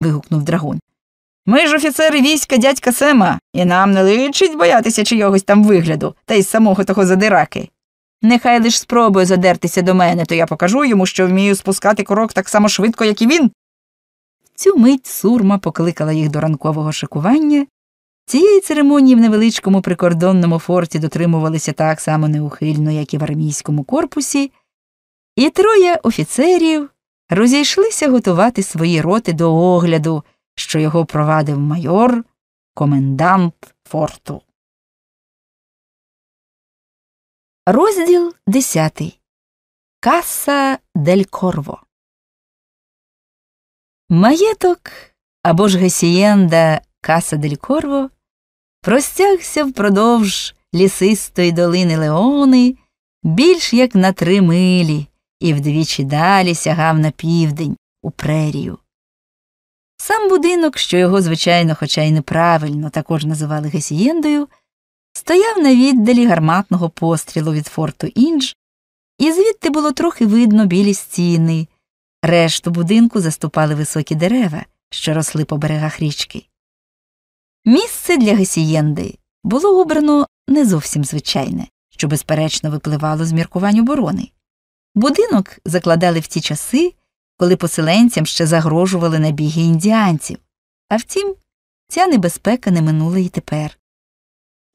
вигукнув драгун. Ми ж офіцери війська дядька Сема, і нам не личить боятися чийогось там вигляду, та й самого того задираки. Нехай лиш спробує задертися до мене, то я покажу йому, що вмію спускати корок так само швидко, як і він. Цю мить сурма покликала їх до ранкового шикування. Цієї церемонії в невеличкому прикордонному форті дотримувалися так само неухильно, як і в армійському корпусі, і троє офіцерів розійшлися готувати свої роти до огляду, що його провадив майор, комендант форту. Розділ десятий. Каса дель Корво. Маєток або ж гесієнда Каса дель Корво простягся впродовж лісистої долини Леони більш як на три милі і вдвічі далі сягав на південь у прерію. Сам будинок, що його, звичайно, хоча й неправильно також називали гесієндою, стояв на віддалі гарматного пострілу від форту Індж, і звідти було трохи видно білі стіни. Решту будинку заступали високі дерева, що росли по берегах річки. Місце для гесієнди було обрано не зовсім звичайне, що безперечно випливало з міркувань оборони. Будинок закладали в ті часи, коли поселенцям ще загрожували набіги індіанців, а втім, ця небезпека не минула і тепер.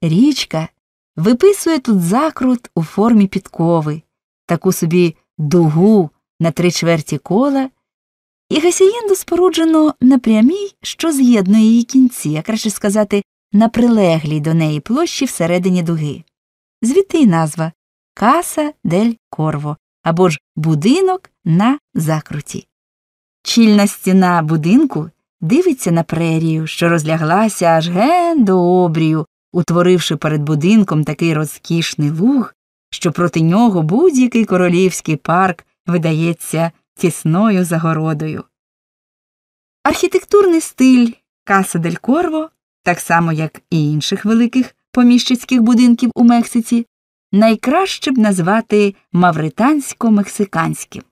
Річка виписує тут закрут у формі підкови, таку собі дугу на три чверті кола, і гасієнду споруджено на прямій, що з'єднує її кінці, а краще сказати, на прилеглій до неї площі всередині дуги. Звідти й назва Каса дель Корво або ж будинок на закруті. Чільна стіна будинку дивиться на прерію, що розляглася аж ген до обрію, утворивши перед будинком такий розкішний луг, що проти нього будь-який королівський парк видається тісною загородою. Архітектурний стиль Каса дель Корво, так само як і інших великих поміщицьких будинків у Мексиці, найкраще б назвати мавритансько-мексиканським.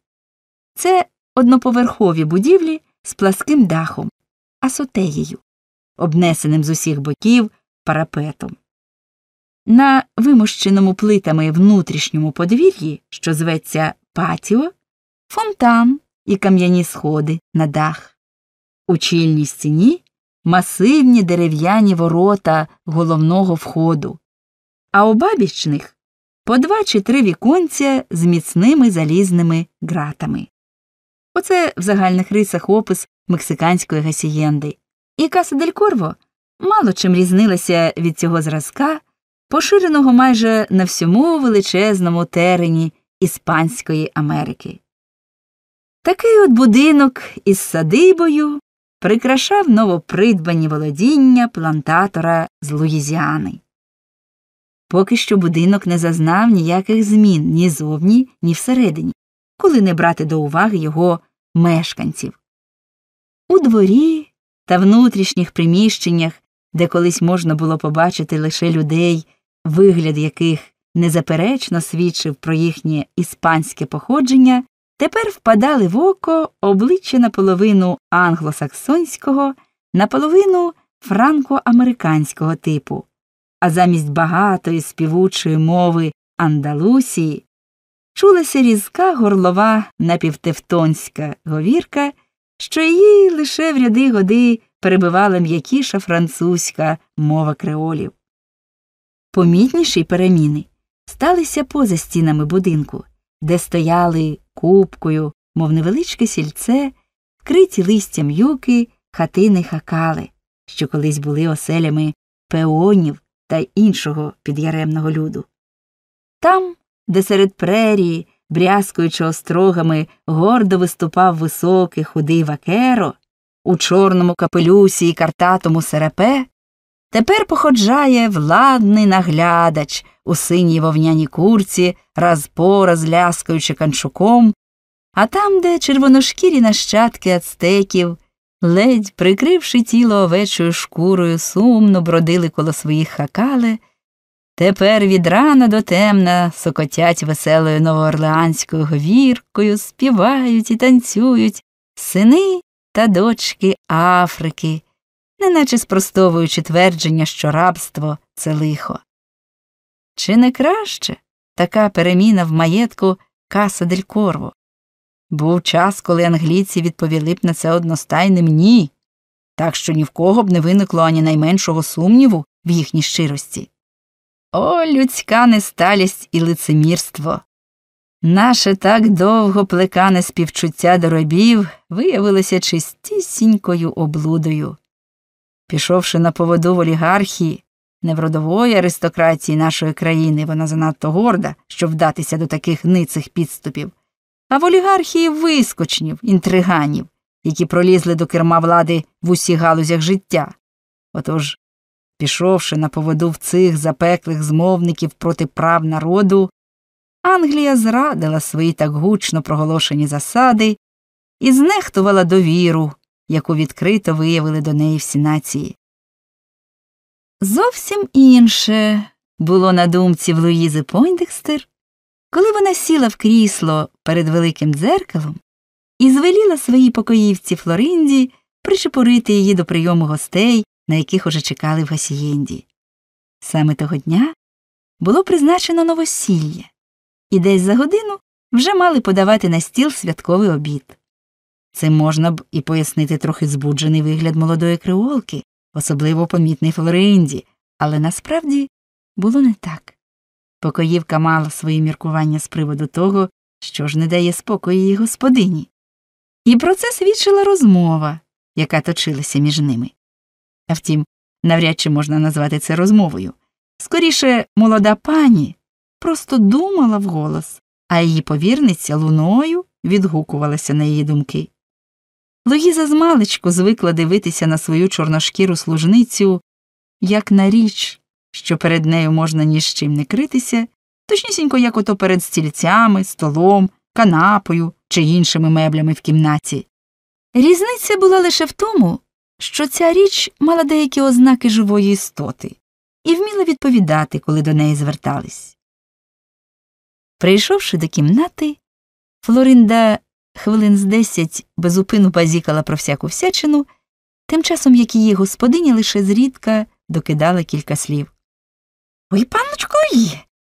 Це одноповерхові будівлі з пласким дахом, асотеєю, обнесеним з усіх боків парапетом. На вимощеному плитами внутрішньому подвір'ї, що зветься патіо, фонтан і кам'яні сходи на дах. У чільній стіні масивні дерев'яні ворота головного входу, а у бабічних по два чи три віконця з міцними залізними ґратами. Оце в загальних рисах опис мексиканської гасієнди. І Каса дель Корво мало чим різнилася від цього зразка, поширеного майже на всьому величезному терені Іспанської Америки. Такий от будинок із садибою прикрашав новопридбані володіння плантатора з Луїзіани. Поки що будинок не зазнав ніяких змін ні зовні, ні всередині, коли не брати до уваги його мешканців. У дворі та внутрішніх приміщеннях, де колись можна було побачити лише людей, вигляд яких незаперечно свідчив про їхнє іспанське походження, тепер впадали в око обличчя наполовину англосаксонського, наполовину франко-американського типу а замість багатої співучої мови Андалусії чулася різка горлова напівтевтонська говірка, що її лише в ряди годи перебивала м'якіша французька мова креолів. Помітніші переміни сталися поза стінами будинку, де стояли купкою, мов невеличке сільце, вкриті листям юки, хатини хакали, що колись були оселями пеонів та іншого підяремного люду. Там, де серед прерії, брязкуючи острогами, гордо виступав високий худий вакеро, у чорному капелюсі і картатому серепе, тепер походжає владний наглядач у синій вовняній курці, раз по раз ляскаючи канчуком, а там, де червоношкірі нащадки ацтеків ледь прикривши тіло овечою шкурою, сумно бродили коло своїх хакале, тепер від рана до темна сокотять веселою новоорлеанською говіркою, співають і танцюють сини та дочки Африки, неначе спростовуючи твердження, що рабство це лихо. Чи не краще така переміна в маєтку Каса дель Корво? Був час, коли англійці відповіли б на це одностайним ні, так що ні в кого б не виникло ані найменшого сумніву в їхній щирості. О, людська несталість і лицемірство. Наше так довго плекане співчуття до робів виявилося чистісінькою облудою. Пішовши на поводу в олігархії, не в родової аристократії нашої країни, вона занадто горда, щоб вдатися до таких ницих підступів, а в олігархії вискочнів, інтриганів, які пролізли до керма влади в усіх галузях життя. Отож, пішовши на поводу в цих запеклих змовників проти прав народу, Англія зрадила свої так гучно проголошені засади і знехтувала довіру, яку відкрито виявили до неї всі нації. Зовсім інше було на думці в Луїзи Пойндекстер, коли вона сіла в крісло перед великим дзеркалом і звеліла своїй покоївці Флоринді причепурити її до прийому гостей, на яких уже чекали в Гасієнді. Саме того дня було призначено новосілля, і десь за годину вже мали подавати на стіл святковий обід. Цим можна б і пояснити трохи збуджений вигляд молодої креолки, особливо помітний Флоринді, але насправді було не так. Покоївка мала свої міркування з приводу того, що ж не дає спокою її господині. І про це свідчила розмова, яка точилася між ними. А втім, навряд чи можна назвати це розмовою. Скоріше, молода пані просто думала вголос, а її повірниця луною відгукувалася на її думки. Луїза змалечку звикла дивитися на свою чорношкіру служницю як на річ, що перед нею можна ні з чим не критися, точнісінько, як ото перед стільцями, столом, канапою чи іншими меблями в кімнаті. Різниця була лише в тому, що ця річ мала деякі ознаки живої істоти і вміла відповідати, коли до неї звертались. Прийшовши до кімнати, Флоринда хвилин з десять безупину базікала про всяку всячину, тим часом як її господиня лише зрідка докидала кілька слів. Ой, панночко.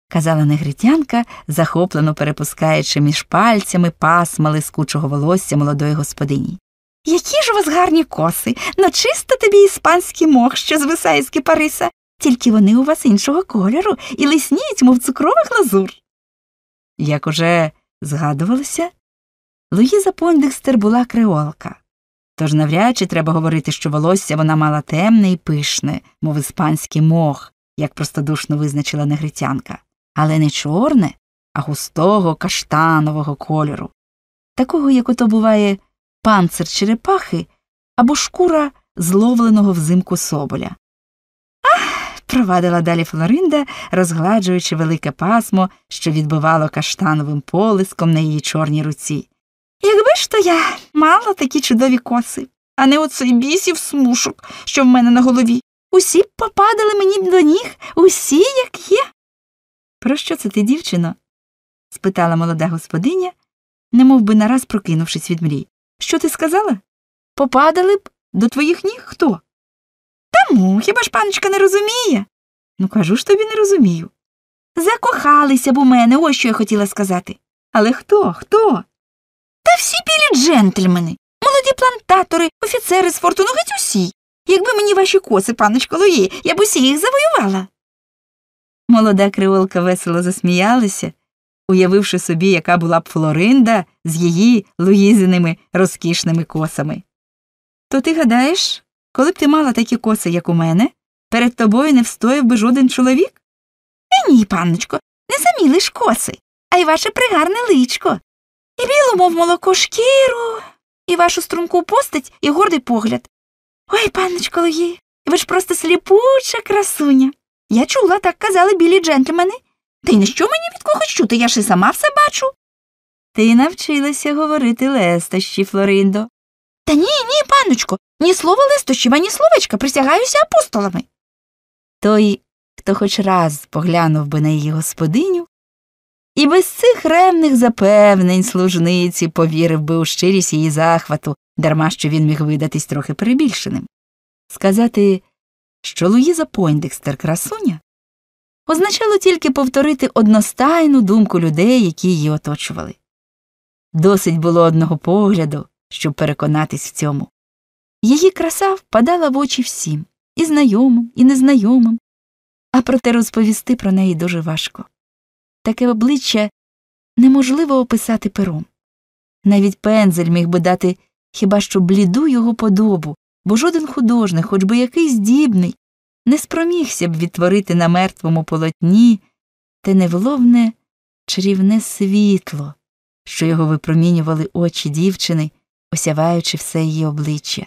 Казала негритянка, захоплено перепускаючи між пальцями пасма лискучого волосся молодої господині. Які ж у вас гарні коси, ну чисто тобі іспанський мох, що звисає з кипариса, тільки вони у вас іншого кольору і лисніють, мов цукрових лазур. Як уже згадувалося, Луїза Пондекстер була креолка, тож навряд чи треба говорити, що волосся вона мала темне і пишне, мов іспанський мох, як простодушно визначила негритянка, але не чорне, а густого каштанового кольору, такого, як ото буває панцир черепахи або шкура зловленого взимку соболя. Ах, провадила далі Флоринда, розгладжуючи велике пасмо, що відбивало каштановим полиском на її чорній руці. Якби ж то я мала такі чудові коси, а не оцей бісів смушок, що в мене на голові. Усі б попадали мені до ніг, усі, як є. Про що це ти, дівчино? спитала молода господиня, немов би нараз прокинувшись від мрій. Що ти сказала? Попадали б до твоїх ніг хто? Тому хіба ж паночка не розуміє? Ну, кажу ж тобі не розумію. Закохалися б у мене, ось що я хотіла сказати. Але хто? Хто? Та всі білі джентльмени, молоді плантатори, офіцери з фортуну геть усі. Якби мені ваші коси, паночко Луї, я б усі їх завоювала. Молода криволка весело засміялася, уявивши собі, яка була б Флоринда з її Луїзиними розкішними косами. То ти гадаєш, коли б ти мала такі коси, як у мене, перед тобою не встояв би жоден чоловік? Е, ні, панночко, не самі лиш коси, а й ваше пригарне личко. І білу, мов молоко, шкіру, і вашу струнку постать, і гордий погляд. Ой, панночко Луї, ви ж просто сліпуча красуня. Я чула, так казали білі джентльмени. Та й на що мені від когось чути, я ж і сама все бачу. Ти навчилася говорити лестощі, Флориндо. Та ні, ні, панночко, ні слова листощів, ані словечка, присягаюся апостолами. Той, хто хоч раз поглянув би на її господиню, І без цих ревних запевнень служниці повірив би у щирість її захвату, дарма що він міг видатись трохи перебільшеним. Сказати, що Луїза Пойндекстер красуня, означало тільки повторити одностайну думку людей, які її оточували. Досить було одного погляду, щоб переконатись в цьому. Її краса впадала в очі всім і знайомим, і незнайомим, а проте розповісти про неї дуже важко. Таке обличчя неможливо описати пером. Навіть пензель міг би дати хіба що бліду його подобу, бо жоден художник, хоч би який здібний, не спромігся б відтворити на мертвому полотні те невловне чарівне світло, що його випромінювали очі дівчини, осяваючи все її обличчя.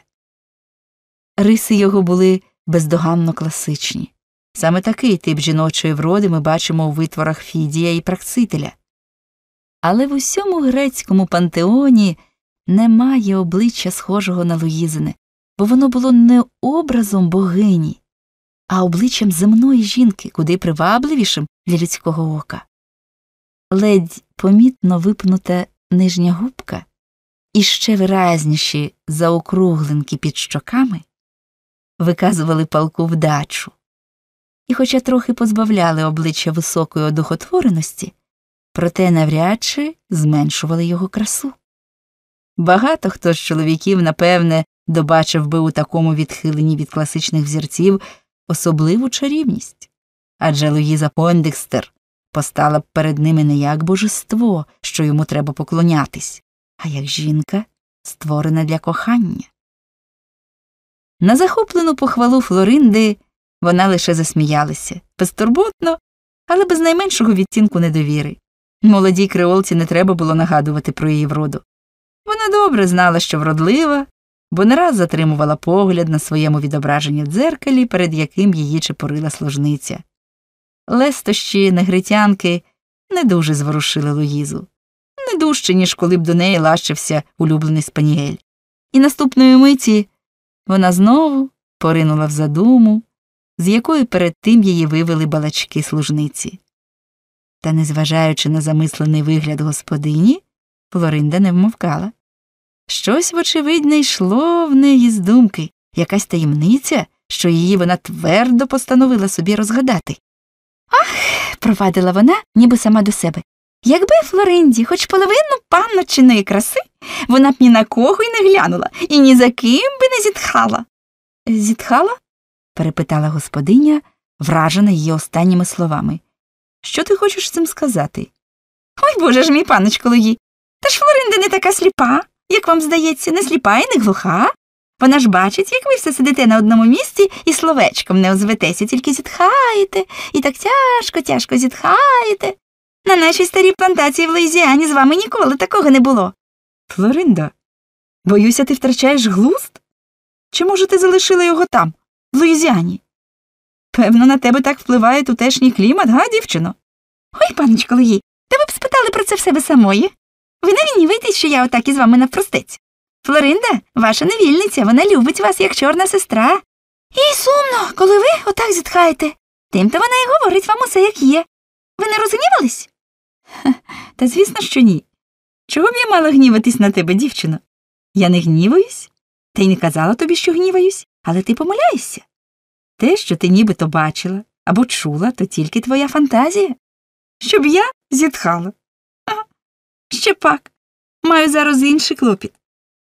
Риси його були бездоганно класичні. Саме такий тип жіночої вроди ми бачимо у витворах Фідія і Праксителя. Але в усьому грецькому пантеоні немає обличчя схожого на Луїзине, бо воно було не образом богині, а обличчям земної жінки, куди привабливішим для людського ока. Ледь помітно випнута нижня губка і ще виразніші заокругленки під щоками виказували палку вдачу, і, хоча трохи позбавляли обличчя високої одухотвореності, проте навряд чи зменшували його красу. Багато хто з чоловіків, напевне, добачив би у такому відхиленні від класичних взірців особливу чарівність, адже Луїза Пондекстер постала б перед ними не як божество, що йому треба поклонятись, а як жінка, створена для кохання. На захоплену похвалу Флоринди вона лише засміялася безтурботно, але без найменшого відтінку недовіри. Молодій креолці не треба було нагадувати про її вроду. Вона добре знала, що вродлива, бо не раз затримувала погляд на своєму відображенні дзеркалі, перед яким її чепорила служниця. Лестощі негритянки не дуже зворушили Луїзу, не дужче, ніж коли б до неї лащився улюблений спаніель. І наступної миті вона знову поринула в задуму, з якої перед тим її вивели балачки служниці. Та, незважаючи на замислений вигляд господині, Флоринда не вмовкала. Щось, вочевидь, йшло в неї з думки, якась таємниця, що її вона твердо постановила собі розгадати. Ах, провадила вона, ніби сама до себе. Якби Флоринді хоч половину панночиної краси, вона б ні на кого й не глянула і ні за ким би не зітхала. Зітхала? перепитала господиня, вражена її останніми словами. Що ти хочеш цим сказати? Ой боже ж мій паночко Луї, та ж Флоринда не така сліпа, як вам здається, не сліпа і не глуха. Вона ж бачить, як ви все сидите на одному місці і словечком не озветеся, тільки зітхаєте, і так тяжко, тяжко зітхаєте. На нашій старій плантації в Луїзіані з вами ніколи такого не було. Флоринда, боюся, ти втрачаєш глузд? Чи, може, ти залишила його там, в Луїзіані? Певно, на тебе так впливає тутешній клімат, га, дівчино? Ой, паночко Луї, та ви б спитали про це в себе самої. Ви не гнівайтесь, що я отак із вами навпростець. Флоринда, ваша невільниця, вона любить вас, як чорна сестра. І сумно, коли ви отак зітхаєте. Тим то вона й говорить вам усе, як є. Ви не розгнівались? Та звісно, що ні. Чого б я мала гніватись на тебе, дівчино? Я не гніваюсь, та й не казала тобі, що гніваюсь, але ти помиляєшся. Те, що ти нібито бачила або чула, то тільки твоя фантазія. Щоб я зітхала. Ще пак. Маю зараз інший клопіт.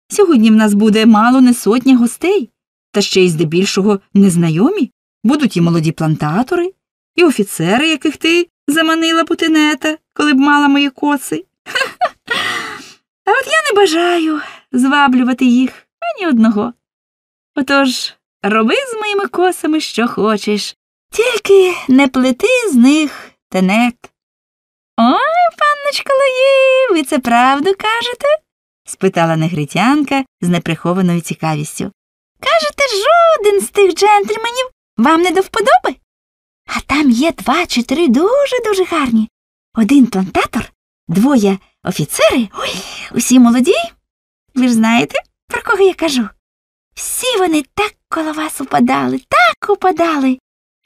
Сьогодні в нас буде мало не сотня гостей, та ще й здебільшого незнайомі. Будуть і молоді плантатори, і офіцери, яких ти заманила путинета, коли б мала мої коси. А от я не бажаю зваблювати їх ані одного. Отож, роби з моїми косами, що хочеш, тільки не плети з них тенет. Ой, панночко Лої, ви це правду кажете? спитала негритянка з неприхованою цікавістю. Кажете, жоден з тих джентльменів вам не до вподоби? А там є два чи три дуже дуже гарні. Один плантатор, двоє офіцери, ой, усі молоді. Ви ж знаєте, про кого я кажу? Всі вони так коло вас упадали, так упадали.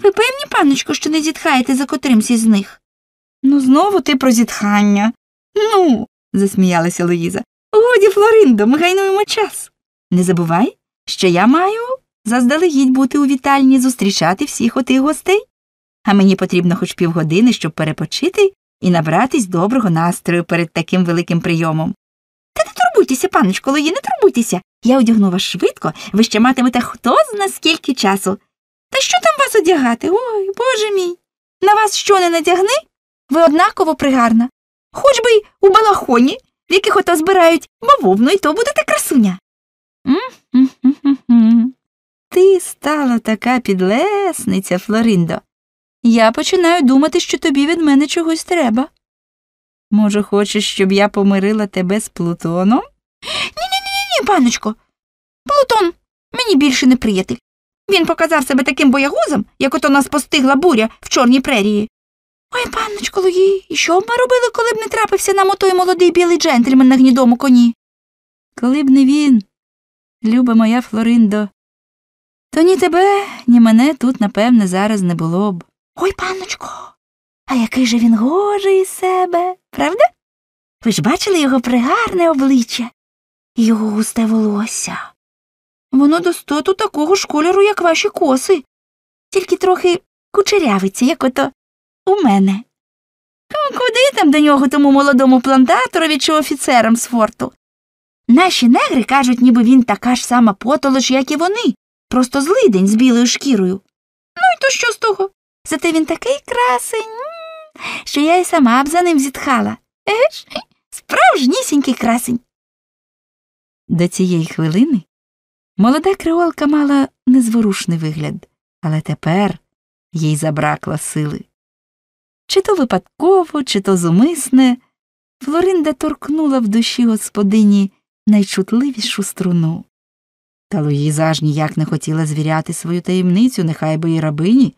Ви певні, панночко, що не зітхаєте за котримсь із них? Ну, знову ти про зітхання. Ну, засміялася Луїза. Годі, Флориндо, ми гайнуємо час. Не забувай, що я маю заздалегідь бути у вітальні зустрічати всіх отих гостей, а мені потрібно хоч півгодини, щоб перепочити і набратись доброго настрою перед таким великим прийомом. Та не турбуйтеся, паночко Луї, не турбуйтеся. Я одягну вас швидко, ви ще матимете хто зна скільки часу. Та що там вас одягати? Ой, боже мій. На вас що не надягни? Ви однаково пригарна. Хоч би й у балахоні, в яких ото збирають бавовну, і то будете красуня. Ти стала така підлесниця, Флориндо. Я починаю думати, що тобі від мене чогось треба. Може, хочеш, щоб я помирила тебе з Плутоном? Ні-ні-ні, ні, паночко. Плутон мені більше не приятель. Він показав себе таким боягузом, як ото нас постигла буря в чорній прерії. Ой, панночко Луї, і що б ми робили, коли б не трапився нам отой молодий білий джентльмен на гнідому коні? Коли б не він, люба моя Флориндо, то ні тебе, ні мене тут, напевне, зараз не було б. Ой, панночко, а який же він гожий із себе, правда? Ви ж бачили його пригарне обличчя і його густе волосся. Воно достоту такого ж кольору, як ваші коси, тільки трохи кучерявиться, як ото у мене. Куди там до нього тому молодому плантаторові чи офіцерам з форту? Наші негри кажуть, ніби він така ж сама потолоч, як і вони, просто злидень з білою шкірою. Ну і то що з того? Зате він такий красень, що я й сама б за ним зітхала. Еге ж, справжнісінький красень. До цієї хвилини молода креолка мала незворушний вигляд, але тепер їй забракло сили. Чи то випадково, чи то зумисне, Флоринда торкнула в душі господині найчутливішу струну. Та Луїза аж ніяк не хотіла звіряти свою таємницю, нехай би і рабині.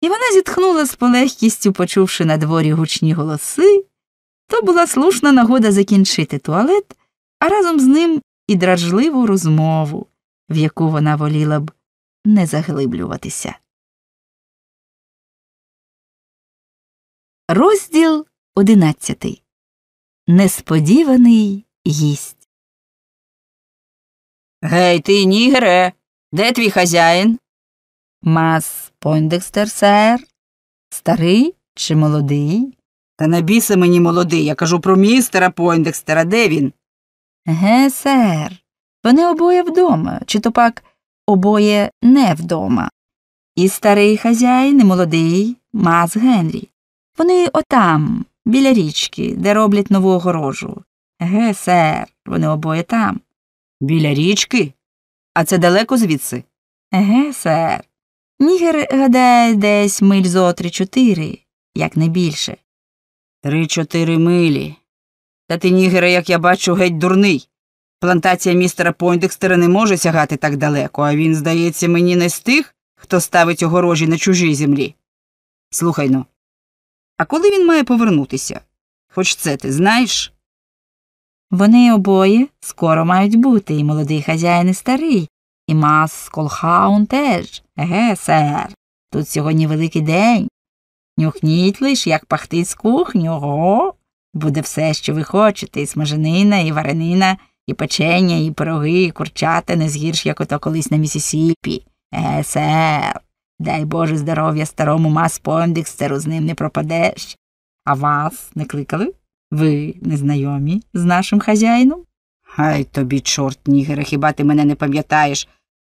І вона зітхнула з полегкістю, почувши на дворі гучні голоси, то була слушна нагода закінчити туалет, а разом з ним і дражливу розмову, в яку вона воліла б не заглиблюватися. Розділ одинадцятий. Несподіваний гість. Гей, ти, нігере, де твій хазяїн? Мас Пойндекстер, сер. Старий чи молодий? Та на біса мені молодий, я кажу про містера Пойндекстера, де він? Ге, сер. Вони обоє вдома, чи то пак обоє не вдома. І старий хазяїн, і молодий Мас Генрі. Вони отам, біля річки, де роблять нову огорожу. Ге, сер, вони обоє там. Біля річки? А це далеко звідси? Еге, сер. Нігер гадає десь миль зо три-чотири, як не більше. Три-чотири милі. Та ти, нігере, як я бачу, геть дурний. Плантація містера Пойндекстера не може сягати так далеко, а він, здається, мені не з тих, хто ставить огорожі на чужій землі. Слухай ну, а коли він має повернутися? Хоч це ти знаєш? Вони обоє скоро мають бути, і молодий хазяїн, і старий, і мас Колхаун теж. Еге, сер. Тут сьогодні великий день. Нюхніть лиш, як пахтить з кухні, ого. Буде все, що ви хочете, і смаженина, і варенина, і печення, і пироги, і курчата, не згірш, як ото колись на Місісіпі. Еге, сер. Дай Боже здоров'я старому мас Пондекстеру, з ним не пропадеш. А вас не кликали? Ви незнайомі з нашим хазяїном? Хай тобі, чорт, нігере, хіба ти мене не пам'ятаєш?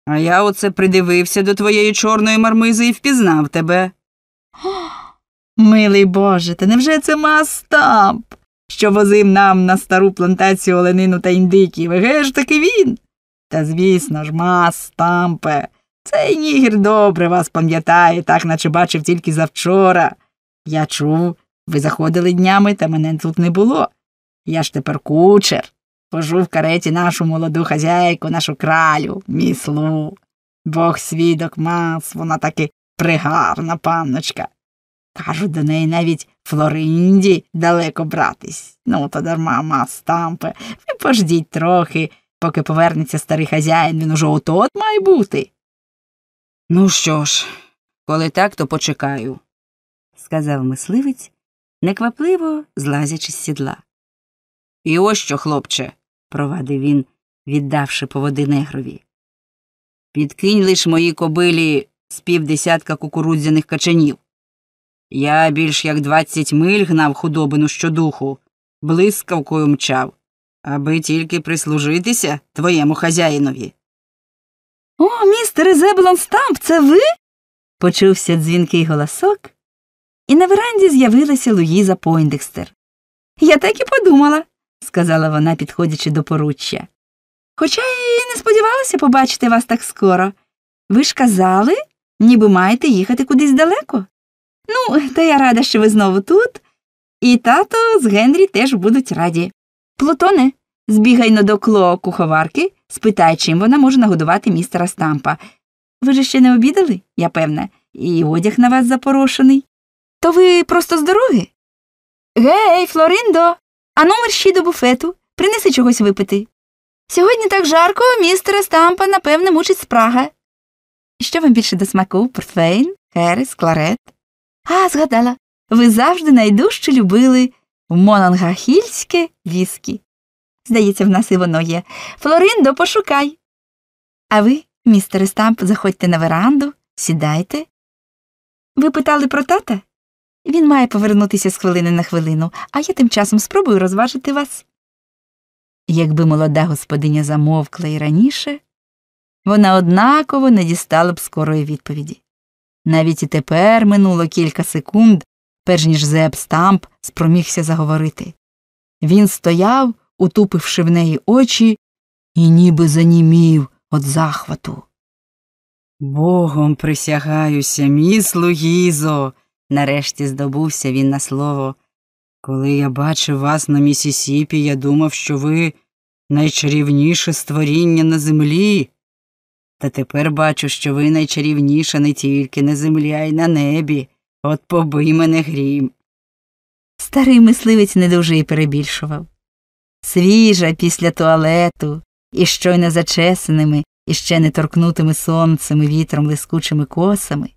А я оце придивився до твоєї чорної мармизи і впізнав тебе. Милий Боже, та невже це Мастамп, що возив нам на стару плантацію оленину та індиків? Еге ж таки він? Та звісно ж, Мастампе. Цей нігір добре вас пам'ятає, так наче бачив тільки завчора. Я чув, ви заходили днями, та мене тут не було. Я ж тепер кучер. Пожу в кареті нашу молоду хазяйку, нашу кралю, міслу. Бог свідок мас, вона таки пригарна панночка. Кажуть, до неї навіть Флоринді далеко братись. Ну, то дарма мас тампе. Ви пождіть трохи, поки повернеться старий хазяїн, він уже отот має бути. Ну що ж, коли так, то почекаю. сказав мисливець неквапливо злазячи з сідла. І ось що, хлопче, провадив він, віддавши поводи негрові. підкинь лиш моїй кобилі з півдесятка кукурудзяних качанів. Я більш як двадцять миль гнав худобину щодуху, блискавкою мчав, аби тільки прислужитися твоєму хазяїнові. О, містере Зебелон Стамп, це ви? Почувся дзвінкий голосок, і на веранді з'явилася Луїза Пойндекстер. Я так і подумала, сказала вона, підходячи до поруччя. Хоча і не сподівалася побачити вас так скоро. Ви ж казали, ніби маєте їхати кудись далеко. Ну, та я рада, що ви знову тут, і тато з Генрі теж будуть раді. Плутоне, збігай на до Кло куховарки, спитай, чим вона може нагодувати містера Стампа. Ви ж ще не обідали, я певна, і одяг на вас запорошений. То ви просто з дороги? Гей, Флориндо, а номер ще до буфету. Принеси чогось випити. Сьогодні так жарко, містера Стампа, напевне, мучить спрага. Що вам більше до смаку? Портфейн, Херес, кларет? А, згадала, ви завжди найдужче любили мононгахільське віскі. Здається, в нас і воно є. Флориндо, пошукай. А ви, містере Стамп, заходьте на веранду, сідайте. Ви питали про тата? Він має повернутися з хвилини на хвилину, а я тим часом спробую розважити вас. Якби молода господиня замовкла і раніше, вона однаково не дістала б скорої відповіді. Навіть і тепер минуло кілька секунд, перш ніж Зеб Стамп спромігся заговорити. Він стояв, утупивши в неї очі, і ніби занімів від захвату. Богом присягаюся, міс Луїзо, нарешті здобувся він на слово. Коли я бачив вас на Місісіпі, я думав, що ви найчарівніше створіння на землі. Та тепер бачу, що ви найчарівніша не тільки на землі, а й на небі. От побий мене грім. Старий мисливець не дуже й перебільшував. Свіжа після туалету, і щойно зачесаними, і ще не торкнутими сонцем і вітром лискучими косами,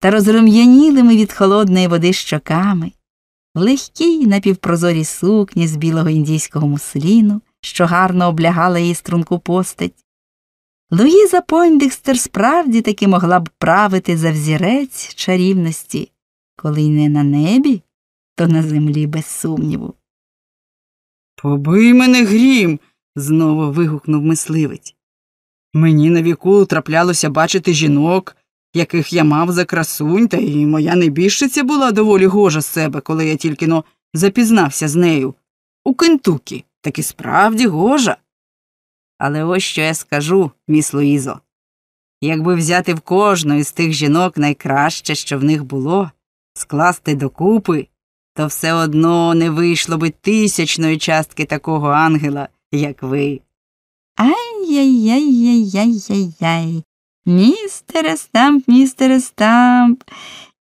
та розрум'янілими від холодної води щоками, в легкій напівпрозорій сукні з білого індійського мусліну, що гарно облягала її струнку постать. Луїза Пойндекстер справді таки могла б правити за взірець чарівності, коли й не на небі, то на землі без сумніву. Побий мене грім. знову вигукнув мисливець. Мені на віку траплялося бачити жінок, яких я мав за красунь, та і моя небіжчиця була доволі гожа з себе, коли я тільки но запізнався з нею. У Кентукі таки справді гожа. Але ось що я скажу, міс Луїзо. Якби взяти в кожну із тих жінок найкраще, що в них було, скласти докупи, то все одно не вийшло би тисячної частки такого ангела, як ви. Ай-яй-яй-яй-яй-яй. Містере Стамп, містере Стамп.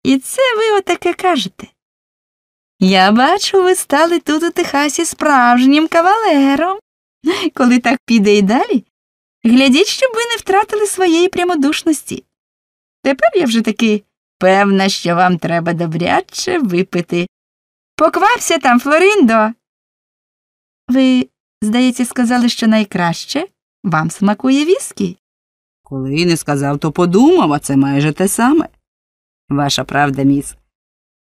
І це ви отаке кажете. Я бачу, ви стали тут у Техасі справжнім кавалером. Коли так піде і далі, глядіть, щоб ви не втратили своєї прямодушності. Тепер я вже таки певна, що вам треба добряче випити. Поквапся там, Флориндо. Ви, здається, сказали, що найкраще вам смакує віскі. Коли не сказав, то подумав, а це майже те саме. Ваша правда, міс.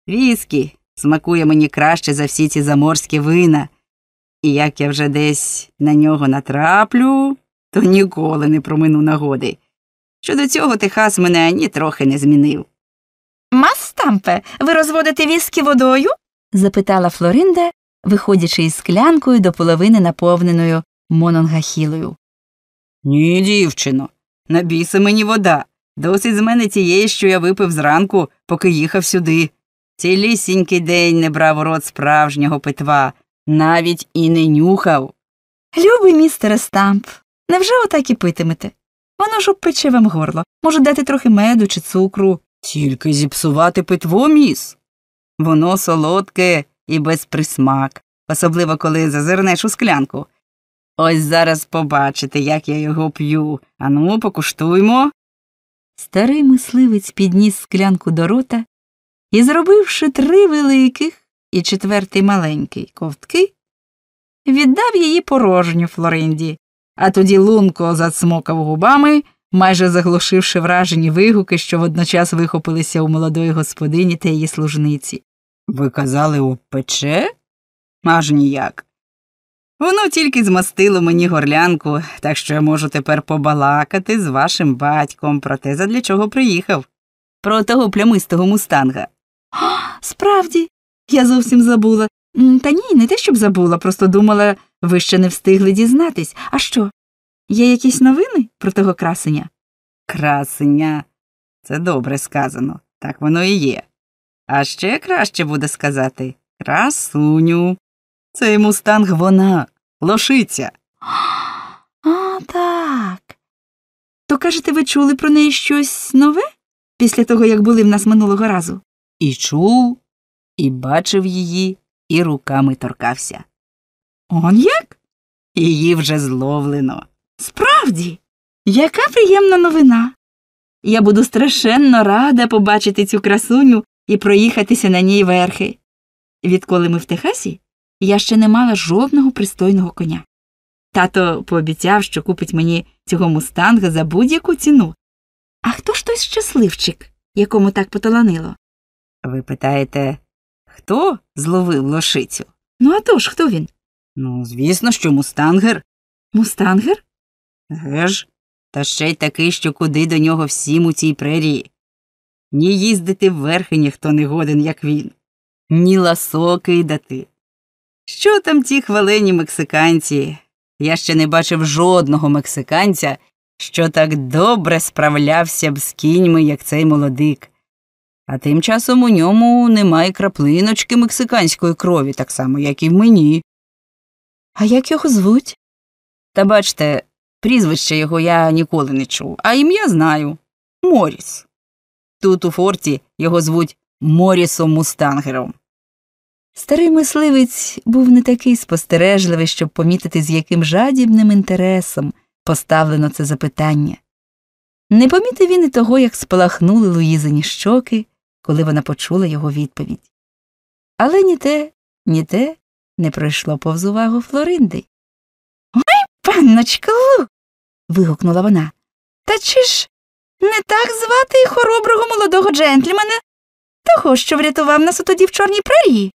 Віскі смакує мені краще за всі ці заморські вина, і як я вже десь на нього натраплю, то ніколи не промину нагоди. Щодо цього Техас мене ані трохи не змінив. Мас Стампе, ви розводите віскі водою? Запитала Флоринда, виходячи із склянкою до половини наповненою мононгахілою. Ні, дівчино, на біса мені вода. Досить з мене тієї, що я випив зранку, поки їхав сюди. Цілісінький день не брав у рот справжнього питва, навіть і не нюхав. Любий містере Стамп, невже отак і питимете? Воно ж обпече вам горло. Можу дати трохи меду чи цукру. Тільки зіпсувати питво, міс. Воно солодке і без присмак, особливо коли зазирнеш у склянку. Ось зараз побачите, як я його п'ю. Ану, покуштуймо. Старий мисливець підніс склянку до рота і, зробивши три великих, і четвертий маленький ковтки, віддав її порожню Флоринді, а тоді лунко зацмокав губами, майже заглушивши вражені вигуки, що водночас вихопилися у молодої господині та її служниці. Ви казали упече? Аж ніяк. Воно тільки змастило мені горлянку, так що я можу тепер побалакати з вашим батьком про те, задля чого приїхав. Про того плямистого мустанга. Справді, я зовсім забула. Та ні, не те, щоб забула, просто думала, ви ще не встигли дізнатись. А що? Є якісь новини про того красеня? Красеня. Це добре сказано. Так воно і є. А ще краще буде сказати красуню. Цей мустанг вона, лошиця. А, так. То кажете, ви чули про неї щось нове після того, як були в нас минулого разу? І чув, і бачив її, і руками торкався. Он як? Її вже зловлено. Справді, яка приємна новина. Я буду страшенно рада побачити цю красуню і проїхатися на ній верхи. Відколи ми в Техасі, я ще не мала жодного пристойного коня. Тато пообіцяв, що купить мені цього мустанга за будь-яку ціну. А хто ж той щасливчик, якому так поталанило? Ви питаєте, хто зловив лошицю? Ну а то ж, хто він? Ну, звісно, що мустангер. Мустангер? Геж, та ще й такий, що куди до нього всім у цій прерії. Ні їздити вверхи ніхто не годен, як він, ні ласо кидати. Що там ті хвалені мексиканці? Я ще не бачив жодного мексиканця, що так добре справлявся б з кіньми, як цей молодик. А тим часом у ньому немає краплиночки мексиканської крові, так само, як і в мені. А як його звуть? Та бачте, прізвище його я ніколи не чув, а ім'я знаю Моріс. Тут у форті його звуть Морісом Мустангером. Старий мисливець був не такий спостережливий, щоб помітити, з яким жадібним інтересом поставлено це запитання. Не помітив він і того, як спалахнули Луїзині щоки, коли вона почула його відповідь. Але ні те, ні те не пройшло повз увагу Флоринди. Ой, панночка Лу. вигукнула вона. Та чи ж не так звати хороброго молодого джентльмена, того, що врятував нас тоді в Чорній прерії?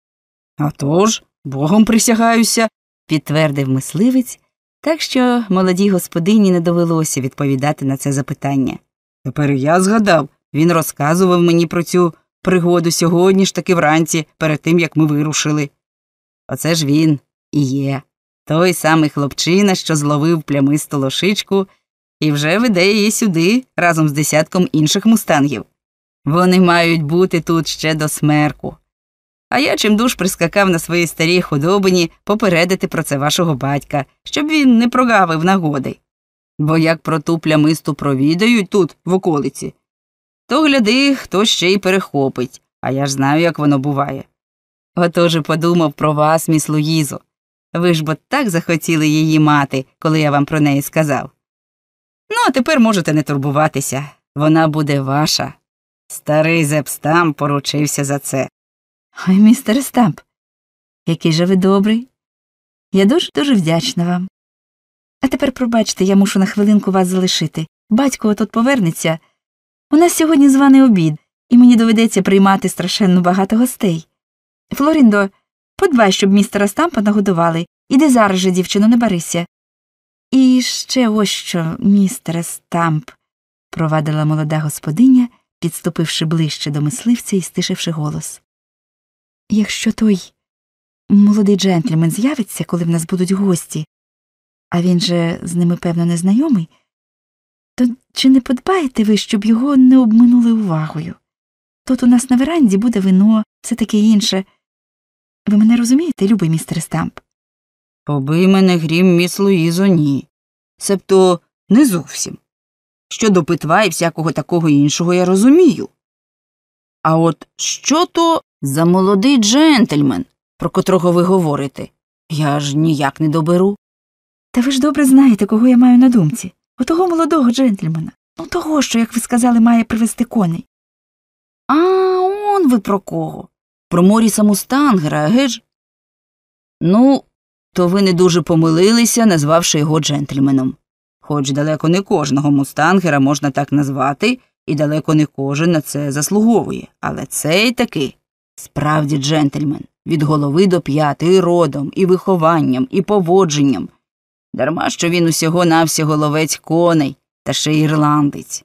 «А тож, богом присягаюся. підтвердив мисливець, так що молодій господині не довелося відповідати на це запитання. Тепер я згадав, він розказував мені про цю пригоду сьогодні ж таки вранці, перед тим як ми вирушили. Оце ж він і є той самий хлопчина, що зловив плямисту лошичку і вже веде її сюди разом з десятком інших мустангів. Вони мають бути тут ще до смерку. А я чимдуж прискакав на своїй старій худобині попередити про це вашого батька, щоб він не прогавив нагоди. Бо як про ту плямисту провідають тут, в околиці, то гляди, хто ще й перехопить, а я ж знаю, як воно буває. Отож і подумав про вас, міс Луїзо. Ви ж бо так захотіли її мати, коли я вам про неї сказав. Ну, а тепер можете не турбуватися. Вона буде ваша. Старий Зепстам поручився за це. Ой, містере Стамп, який же ви добрий. Я дуже дуже вдячна вам. А тепер, пробачте, я мушу на хвилинку вас залишити. Батько отут повернеться. У нас сьогодні званий обід, і мені доведеться приймати страшенно багато гостей. Флоріндо, подбай, щоб містера Стампа нагодували. Іди зараз же, дівчино, не барися. І ще ось що, містере Стамп, провадила молода господиня, підступивши ближче до мисливця і стишивши голос. Якщо той молодий джентльмен з'явиться, коли в нас будуть гості, а він же з ними, певно, не знайомий, то чи не подбаєте ви, щоб його не обминули увагою? Тут у нас на веранді буде вино, все таке інше. Ви мене розумієте, любий містер Стамп? Побий мене грім, міс Луїзо, ні. Себто не зовсім. Щодо питва і всякого такого іншого я розумію. А от що то за молодий джентльмен, про котрого ви говорите, я ж ніяк не доберу. Та ви ж добре знаєте, кого я маю на думці. Отого молодого джентльмена. Ну того, що, як ви сказали, має привезти коней. А он ви про кого? про Моріса Мустангера, геж? Ну, то ви не дуже помилилися, назвавши його джентльменом. Хоч далеко не кожного мустангера можна так назвати, і далеко не кожен на це заслуговує. Але цей таки справді джентльмен від голови до п'яти і родом, і вихованням, і поводженням. Дарма що він усього навсього ловець коней та ще ірландець.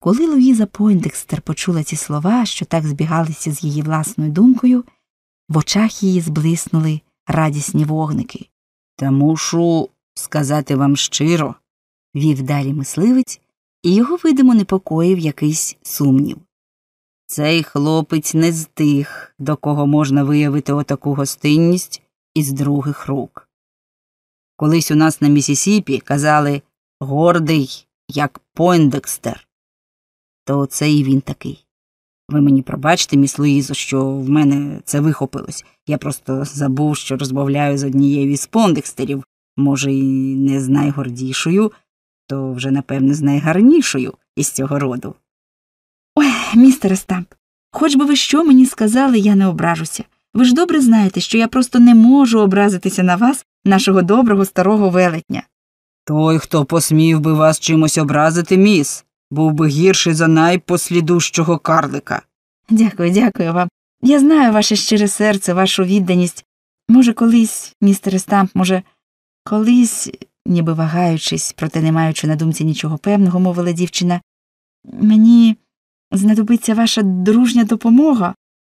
Коли Луїза Пойндекстер почула ці слова, що так збігалися з її власною думкою, в очах її зблиснули радісні вогники. Та мушу сказати вам щиро, Вів далі мисливець, і його видимо непокоїв якийсь сумнів. цей хлопець не з тих, до кого можна виявити отаку гостинність із других рук. Колись у нас на Місісіпі казали гордий, як Пойндекстер. То це і він такий. Ви мені пробачте, міс Луїзо, що в мене це вихопилось. Я просто забув, що розмовляю з однією із Пондекстерів, може, і не з найгордішою, то вже, напевне, з найгарнішою із цього роду. Ой, містере Стамп, хоч би ви що мені сказали, я не ображуся. Ви ж добре знаєте, що я просто не можу образитися на вас, нашого доброго старого велетня. Той, хто посмів би вас чимось образити, міс, був би гірший за найпослідущого карлика. Дякую, дякую вам. Я знаю ваше щире серце, вашу відданість. Може, колись, містере Стамп, може, колись, ніби вагаючись, проте не маючи на думці нічого певного, мовила дівчина, мені знадобиться ваша дружня допомога.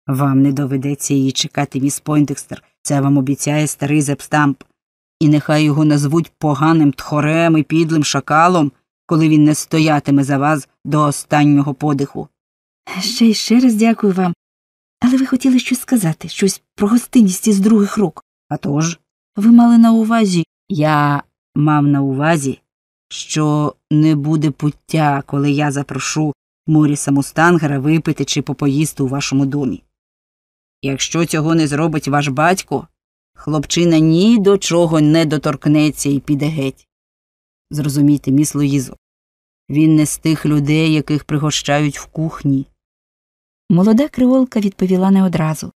Вам не доведеться її чекати, міс Пойндекстер, це вам обіцяє старий Зепстамп. І нехай його назвуть поганим тхорем і підлим шакалом, коли він не стоятиме за вас до останнього подиху. Ще й ще раз дякую вам. Але ви хотіли щось сказати, щось про гостинність із других рук. А тож, Ви мали на увазі. я мав на увазі, що не буде пуття, коли я запрошу Моріса Мустангера випити чи попоїсти у вашому домі. Якщо цього не зробить ваш батько, хлопчина ні до чого не доторкнеться і піде геть. Зрозумійте, міс Луїзо, він не з тих людей, яких пригощають в кухні. Молода криволка відповіла не одразу.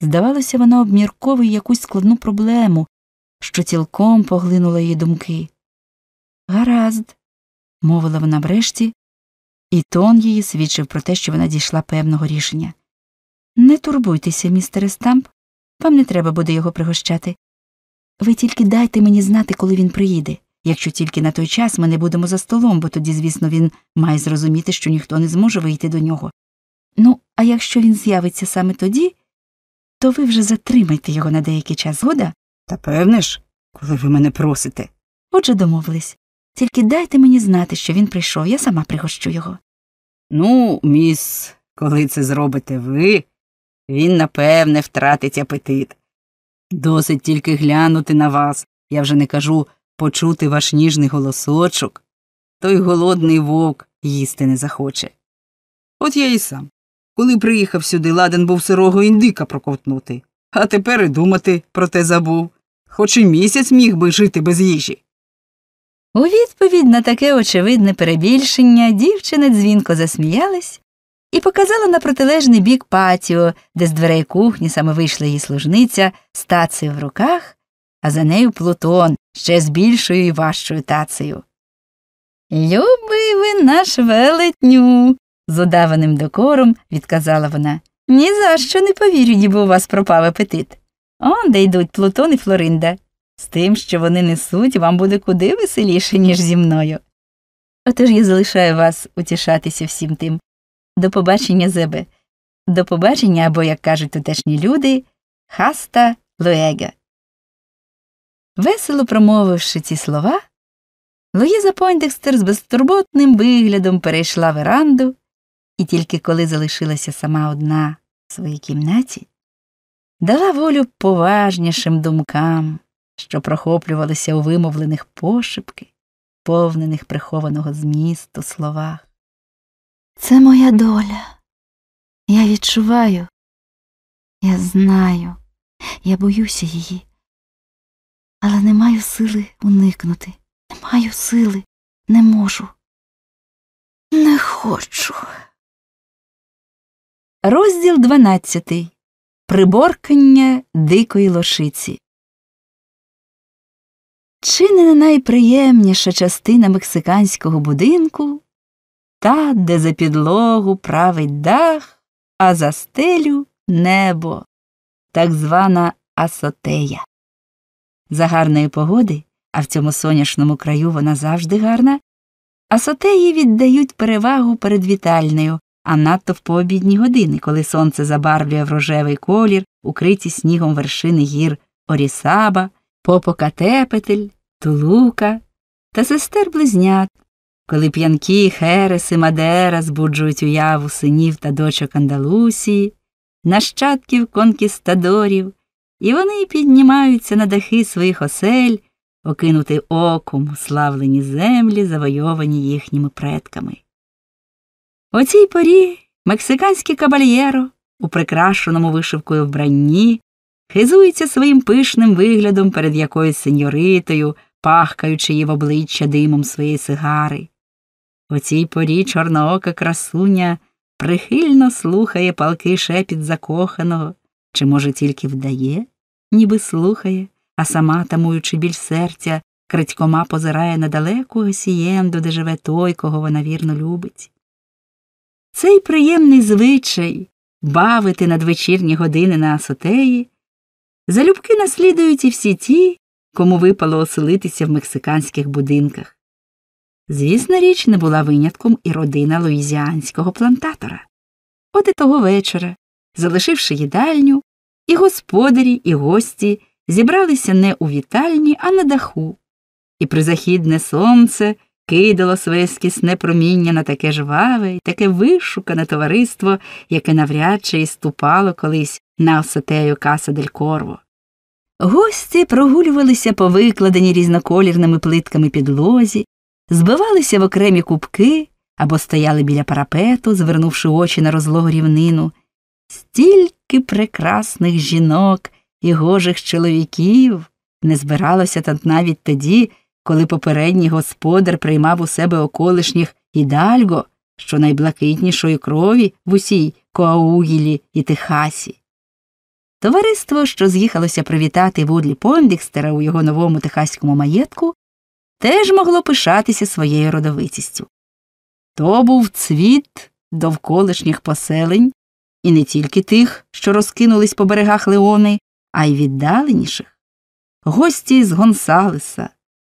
Здавалося, вона обмірковує якусь складну проблему, що цілком поглинула її думки. Гаразд, мовила вона врешті, і тон її свідчив про те, що вона дійшла певного рішення. Не турбуйтеся, містере Стамп, вам не треба буде його пригощати. Ви тільки дайте мені знати, коли він приїде, якщо тільки на той час ми не будемо за столом, бо тоді, звісно, він має зрозуміти, що ніхто не зможе вийти до нього. Ну, а якщо він з'явиться саме тоді, то ви вже затримайте його на деякий час, згода? Та певне ж, коли ви мене просите. Отже, домовились. Тільки дайте мені знати, що він прийшов, я сама пригощу його. Ну, міс, коли це зробите ви, він, напевне, втратить апетит. Досить тільки глянути на вас, я вже не кажу почути ваш ніжний голосочок, той голодний вовк їсти не захоче. От я і сам. Коли приїхав сюди, ладен був сирого індика проковтнути, а тепер і думати про те забув. Хоч і місяць міг би жити без їжі. У відповідь на таке очевидне перебільшення дівчина дзвінко засміялась і показала на протилежний бік патіо, де з дверей кухні саме вийшла її служниця з тацею в руках, а за нею Плутон ще з більшою і важчою тацею. Любий ви наш велетню, з удаваним докором відказала вона. Ні за що не повірю, ніби у вас пропав апетит. Он де йдуть Плутон і Флоринда. З тим, що вони несуть, вам буде куди веселіше, ніж зі мною. Отож я залишаю вас утішатися всім тим. До побачення, Зебе. До побачення, або, як кажуть тутешні люди, хаста луега. Весело промовивши ці слова, Луїза Пойндекстер з безтурботним виглядом перейшла веранду, і тільки коли залишилася сама одна в своїй кімнаті, дала волю поважнішим думкам, що прохоплювалися у вимовлених пошепки, повнених прихованого змісту словах. Це моя доля. Я відчуваю, я знаю, я боюся її, але не маю сили уникнути, не маю сили, не можу, не хочу. Розділ 12. Приборкання дикої лошиці. Чи не найприємніша частина мексиканського будинку та, де за підлогу править дах, а за стелю небо, так звана асотея. За гарної погоди, а в цьому сонячному краю вона завжди гарна, асотеї віддають перевагу перед вітальнею, а надто в пообідні години, коли сонце забарвлює в рожевий колір, укриті снігом вершини гір Орісаба, Попокатепетель, Тулука та сестер близнят, коли п'янкі Хереси Мадера збуджують уяву синів та дочок Андалусії, нащадків конкістадорів, і вони піднімаються на дахи своїх осель, окинути оком славлені землі, завойовані їхніми предками. О цій порі мексиканський кабальєро у прикрашеному вишивкою вбранні хизується своїм пишним виглядом перед якоюсь сеньоритою, пахкаючи її в обличчя димом своєї сигари. О цій порі чорноока красуня прихильно слухає палкий шепіт закоханого, чи, може, тільки вдає, ніби слухає, а сама, тамуючи біль серця, крадькома позирає на далеку осієнду, де живе той, кого вона вірно любить. Цей приємний звичай бавити надвечірні години на асотеї, залюбки наслідують і всі ті, кому випало оселитися в мексиканських будинках. Звісна річ, не була винятком і родина луїзіанського плантатора. От і того вечора, залишивши їдальню, і господарі, і гості зібралися не у вітальні, а на даху, і призахідне сонце кидало своє скісне проміння на таке жваве і таке вишукане товариство, яке навряд чи і ступало колись на осотею Каса дель Корво. Гості прогулювалися по викладеній різноколірними плитками підлозі, збивалися в окремі кубки або стояли біля парапету, звернувши очі на розлогу рівнину. Стільки прекрасних жінок і гожих чоловіків не збиралося тут навіть тоді, коли попередній господар приймав у себе околишніх ідальго, що найблакитнішої крові в усій Коаугілі і Техасі. Товариство, що з'їхалося привітати Вудлі Пондікстера у його новому техаському маєтку, теж могло пишатися своєю родовитістю. То був цвіт довколишніх поселень, і не тільки тих, що розкинулись по берегах Леони, а й віддаленіших. Гості з Гонсалеса,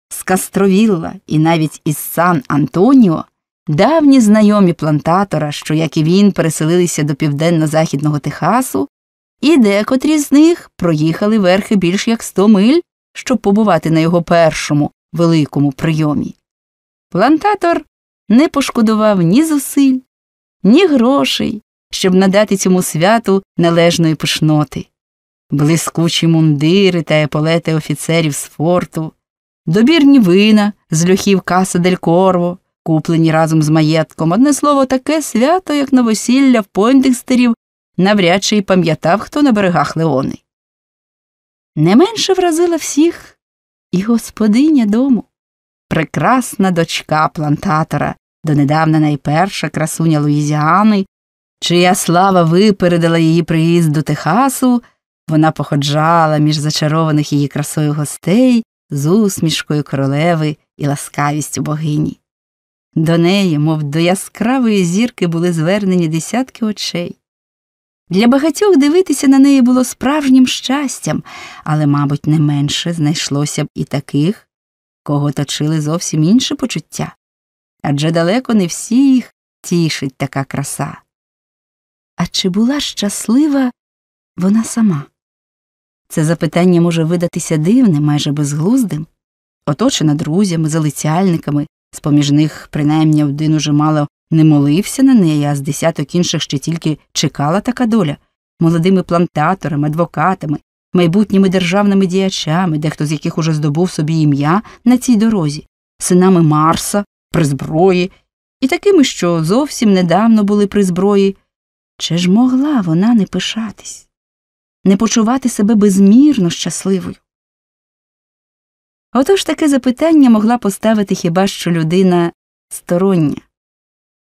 з Кастровілла і навіть із Сан Антоніо, давні знайомі плантатора, що, як і він, переселилися до південно-західного Техасу, і декотрі з них проїхали верхи більш як сто миль, щоб побувати на його першому великому прийомі. Плантатор не пошкодував ні зусиль, ні грошей, щоб надати цьому святу належної пишноти. Блискучі мундири та еполети офіцерів з форту, добірні вина з льохів Каса дель Корво, куплені разом з маєтком, одне слово, таке свято, як новосілля в Пойндекстерів, навряд чи й пам'ятав, хто на берегах Леони. Не менше вразила всіх і господиня дому, прекрасна дочка плантатора, донедавна найперша красуня Луїзіани, чия слава випередила її приїзд до Техасу, вона походжала між зачарованих її красою гостей з усмішкою королеви і ласкавістю богині. До неї, мов до яскравої зірки, були звернені десятки очей. Для багатьох дивитися на неї було справжнім щастям, але, мабуть, не менше знайшлося б і таких, кого точили зовсім інші почуття. Адже далеко не всіх тішить така краса. А чи була щаслива вона сама? Це запитання може видатися дивним, майже безглуздим, оточена друзями, залицяльниками, з поміж них, принаймні, один уже мало не молився на неї, а з десяток інших ще тільки чекала така доля молодими плантаторами, адвокатами, майбутніми державними діячами, дехто з яких уже здобув собі ім'я на цій дорозі, синами Марса, при зброї, і такими, що зовсім недавно були при зброї. Чи ж могла вона не пишатись, не почувати себе безмірно щасливою? Отож таке запитання могла поставити хіба що людина стороння,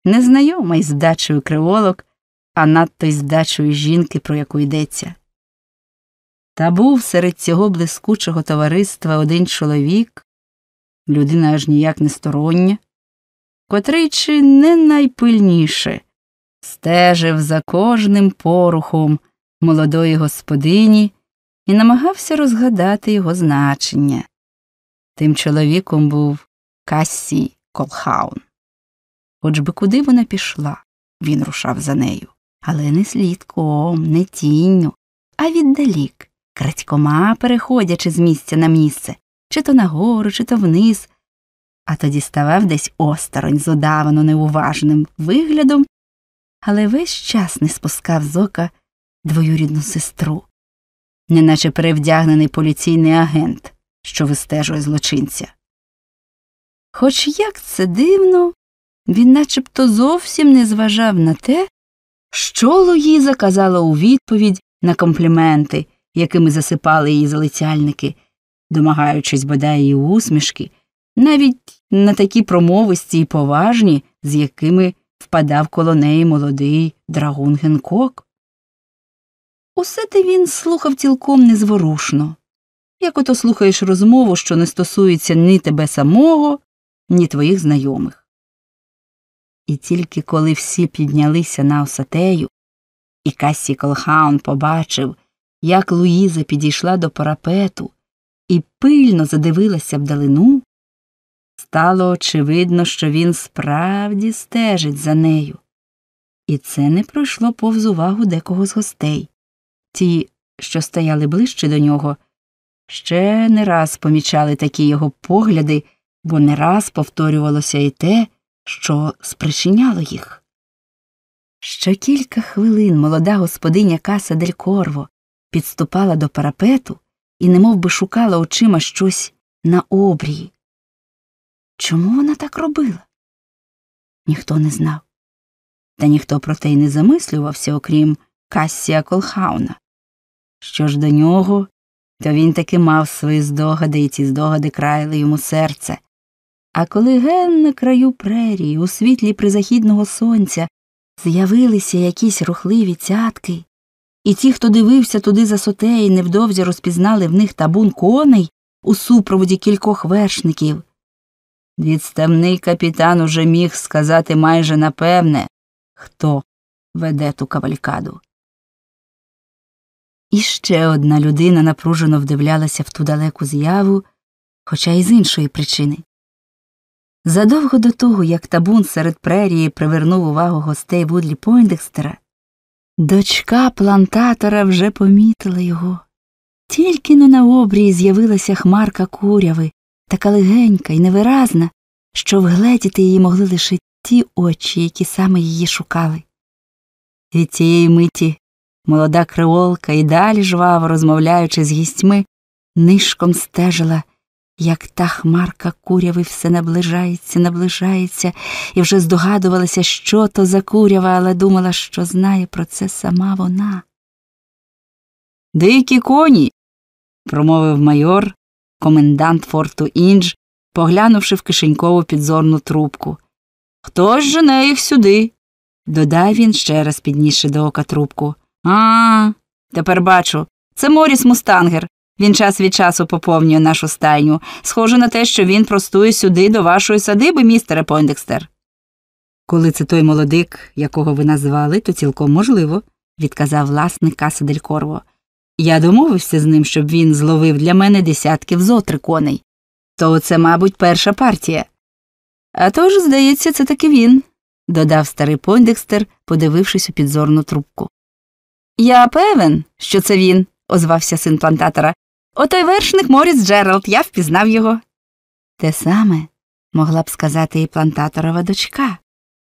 незнайома із дачею криволок, а надто й з вдачою жінки, про яку йдеться. Та був серед цього блискучого товариства один чоловік, людина аж ніяк не стороння, котрий чи не найпильніше стежив за кожним порухом молодої господині і намагався розгадати його значення. Тим чоловіком був Кассі Колхаун. Хоч би куди вона пішла, він рушав за нею, але не слідком, не тінню, а віддалік, крадькома переходячи з місця на місце, чи то нагору, чи то вниз, а тоді ставав десь осторонь з удавано неуважним виглядом, але весь час не спускав з ока двоюрідну сестру, неначе перевдягнений поліційний агент, що вистежує злочинця. Хоч як це дивно, він начебто зовсім не зважав на те, що Луїза казала у відповідь на компліменти, якими засипали її залицяльники, домагаючись бодай її усмішки, навіть на такі промовисті й поважні, з якими впадав коло неї молодий драгун Генкок. Усе те він слухав цілком незворушно, як ото слухаєш розмову, що не стосується ні тебе самого, ні твоїх знайомих. І тільки коли всі піднялися на осатею, і Кассі Колхаун побачив, як Луїза підійшла до парапету і пильно задивилася вдалину, стало очевидно, що він справді стежить за нею. І це не пройшло повз увагу декого з гостей. Ті, що стояли ближче до нього, ще не раз помічали такі його погляди, бо не раз повторювалося і те, що спричиняло їх. Що кілька хвилин молода господиня Каса Дель Корво підступала до парапету і немов би шукала очима щось на обрії. Чому вона так робила? Ніхто не знав. Та ніхто про те й не замислювався, окрім Кассія Колхауна. Що ж до нього, то він таки мав свої здогади, і ці здогади краяли йому серце. А коли ген на краю прерії, у світлі призахідного сонця, з'явилися якісь рухливі цятки, і ті, хто дивився туди за сотеї, невдовзі розпізнали в них табун коней у супроводі кількох вершників. Відставний капітан уже міг сказати майже напевне, хто веде ту кавалькаду. І ще одна людина напружено вдивлялася в ту далеку з'яву, хоча й з іншої причини. Задовго до того, як табун серед прерії привернув увагу гостей Вудлі Пойндекстера, дочка плантатора вже помітила його. Тільки но на обрії з'явилася хмарка куряви, така легенька і невиразна, що вгледіти її могли лише ті очі, які саме її шукали. Від цієї миті молода креолка і далі жваво розмовляючи з гістьми, нишком стежила, як та хмарка куряви все наближається, наближається, і вже здогадувалася, що то за курява, але думала, що знає про це сама вона. Дикі коні. промовив майор, комендант форту Індж, поглянувши в кишенькову підзорну трубку. Хтось жене їх сюди, додав він, ще раз піднісши до ока трубку. А, тепер бачу. Це Моріс Мустангер. Він час від часу поповнює нашу стайню. Схоже на те, що він простує сюди до вашої садиби, містере Пойндекстер. Коли це той молодик, якого ви назвали, то цілком можливо, відказав власник Каса Дель Корво. Я домовився з ним, щоб він зловив для мене десятків зотри коней. То це, мабуть, перша партія. А тож, здається, це таки він, додав старий Пойндекстер, подивившись у підзорну трубку. Я певен, що це він, озвався син плантатора. Отой вершник Моріс Джеральд, я впізнав його. Те саме могла б сказати і плантаторова дочка,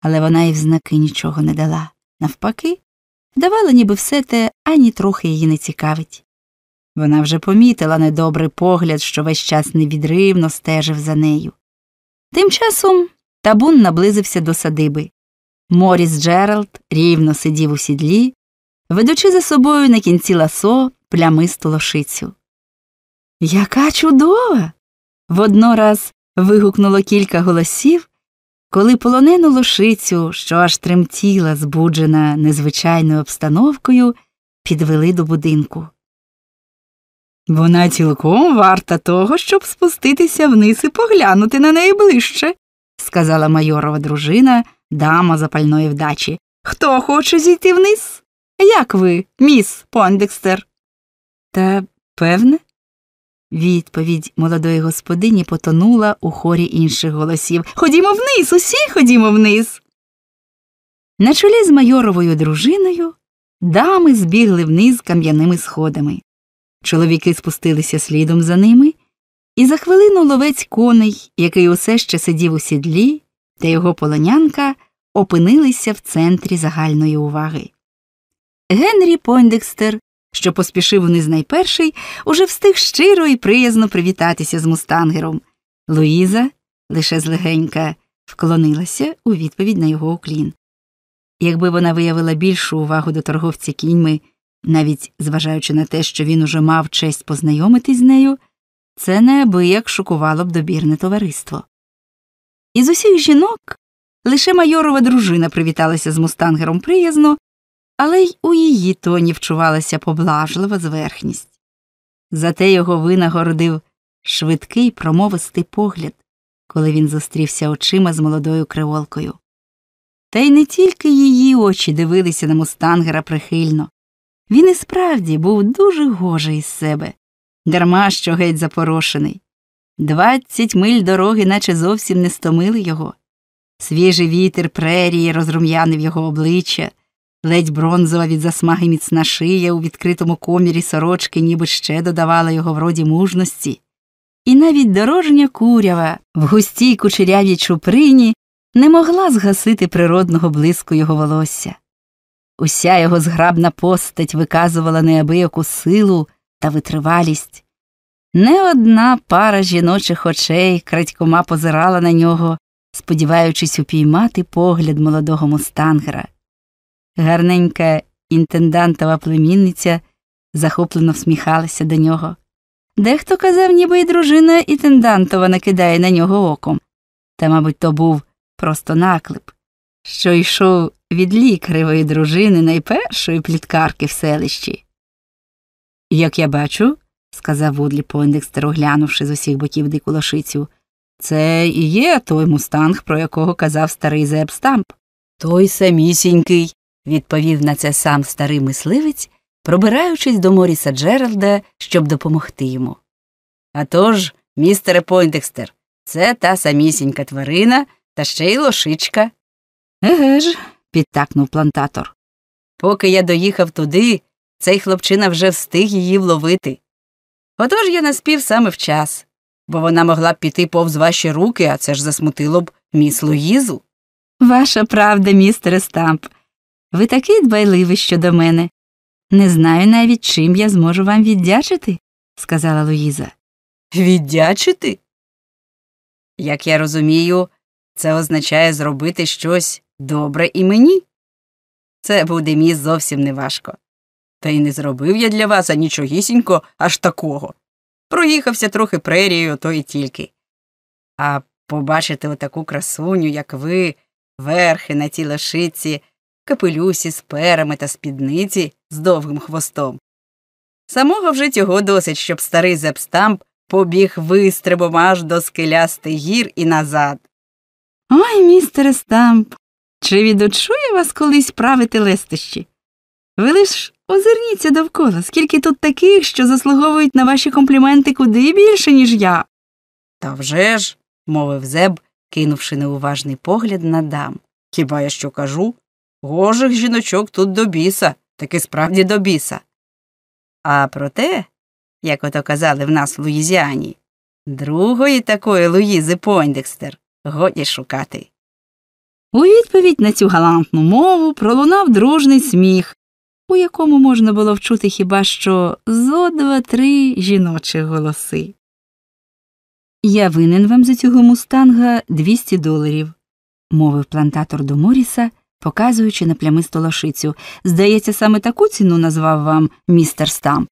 але вона й в знаки нічого не дала. Навпаки, давала, ніби все те ані трохи її не цікавить. Вона вже помітила недобрий погляд, що весь час невідривно стежив за нею. Тим часом табун наблизився до садиби. Моріс Джеральд рівно сидів у сідлі, ведучи за собою на кінці ласо плямисту лошицю. Яка чудова. воднораз вигукнуло кілька голосів, коли полонену лошицю, що аж тремтіла, збуджена незвичайною обстановкою, підвели до будинку. Вона цілком варта того, щоб спуститися вниз і поглянути на неї ближче, сказала майорова дружина, дама запальної вдачі. Хто хоче зійти вниз? Як ви, міс Пондекстер? Та певне. Відповідь молодої господині потонула у хорі інших голосів. Ходімо вниз, усі ходімо вниз. На чолі з майоровою дружиною дами збігли вниз кам'яними сходами. Чоловіки спустилися слідом за ними, і за хвилину ловець коней, який усе ще сидів у сідлі, та його полонянка опинилися в центрі загальної уваги. Генрі Пойндекстер, що поспішив вниз найперший, уже встиг щиро і приязно привітатися з мустангером. Луїза лише злегенька вклонилася у відповідь на його уклін. Якби вона виявила більшу увагу до торговця кіньми, навіть зважаючи на те, що він уже мав честь познайомитись з нею, це неабияк шокувало б добірне товариство. Із усіх жінок лише майорова дружина привіталася з мустангером приязно, але й у її тоні вчувалася поблажлива зверхність. Зате його винагородив швидкий промовистий погляд, коли він зустрівся очима з молодою криволкою. Та й не тільки її очі дивилися на мустангера прихильно. Він і справді був дуже гожий із себе, дарма що геть запорошений. Двадцять миль дороги, наче зовсім не стомили його. Свіжий вітер прерії розрум'янив його обличчя, ледь бронзова від засмаги міцна шия у відкритому комірі сорочки, ніби ще додавала його вроді мужності. І навіть дорожня курява в густій кучерявій чуприні не могла згасити природного блиску його волосся. Уся його зграбна постать виказувала неабияку силу та витривалість. Не одна пара жіночих очей крадькома позирала на нього, сподіваючись упіймати погляд молодого мустангера. Гарненька інтендантова племінниця захоплено всміхалася до нього. Дехто казав, ніби й дружина інтендантова накидає на нього оком. Та, мабуть, то був просто наклеп, що йшов від лікаревої дружини найпершої пліткарки в селищі. Як я бачу, сказав Вудлі Пойндекстер, оглянувши з усіх боків дику лошицю, це і є той мустанг, про якого казав старий Зебстамп. Той самісінький, відповів на це сам старий мисливець, пробираючись до Моріса Джералда, щоб допомогти йому. «А тож, містере Пойндекстер, це та самісінька тварина та ще й лошичка. Еге ж, підтакнув плантатор. Поки я доїхав туди, цей хлопчина вже встиг її вловити. Отож я наспів саме вчас, бо вона могла б піти повз ваші руки, а це ж засмутило б міс Луїзу. Ваша правда, містере Стамп. Ви такий дбайливий щодо мене. Не знаю навіть, чим я зможу вам віддячити, сказала Луїза. Віддячити? Як я розумію, це означає зробити щось добре і мені. Це буде міс зовсім неважко. Та й не зробив я для вас анічогісінько аж такого. Проїхався трохи прерією, то й тільки. А побачити отаку красуню, як ви, верхи на тій лошиці, капелюсі з перами та спідниці з довгим хвостом. Самого вже цього досить, щоб старий зепстамп побіг вистрибом аж до скелястих гір і назад. Ой, містере Стамп, чи відочує вас колись правити лестищі? Ви лиш озирніться довкола, скільки тут таких, що заслуговують на ваші компліменти куди більше, ніж я. Та вже ж, мовив Зеб, кинувши неуважний погляд на дам. Хіба я що кажу? Гожих жіночок тут до біса, таки справді до біса. А проте, як ото казали в нас в Луїзіані, другої такої Луїзи Пойндекстер годі шукати. У відповідь на цю галантну мову пролунав дружний сміх, у якому можна було вчути хіба що зо два-три жіночих голоси. Я винен вам за цього мустанга 200 доларів, мовив плантатор до Моріса, показуючи на плямисту лошицю. Здається, саме таку ціну назвав вам містер Стамп.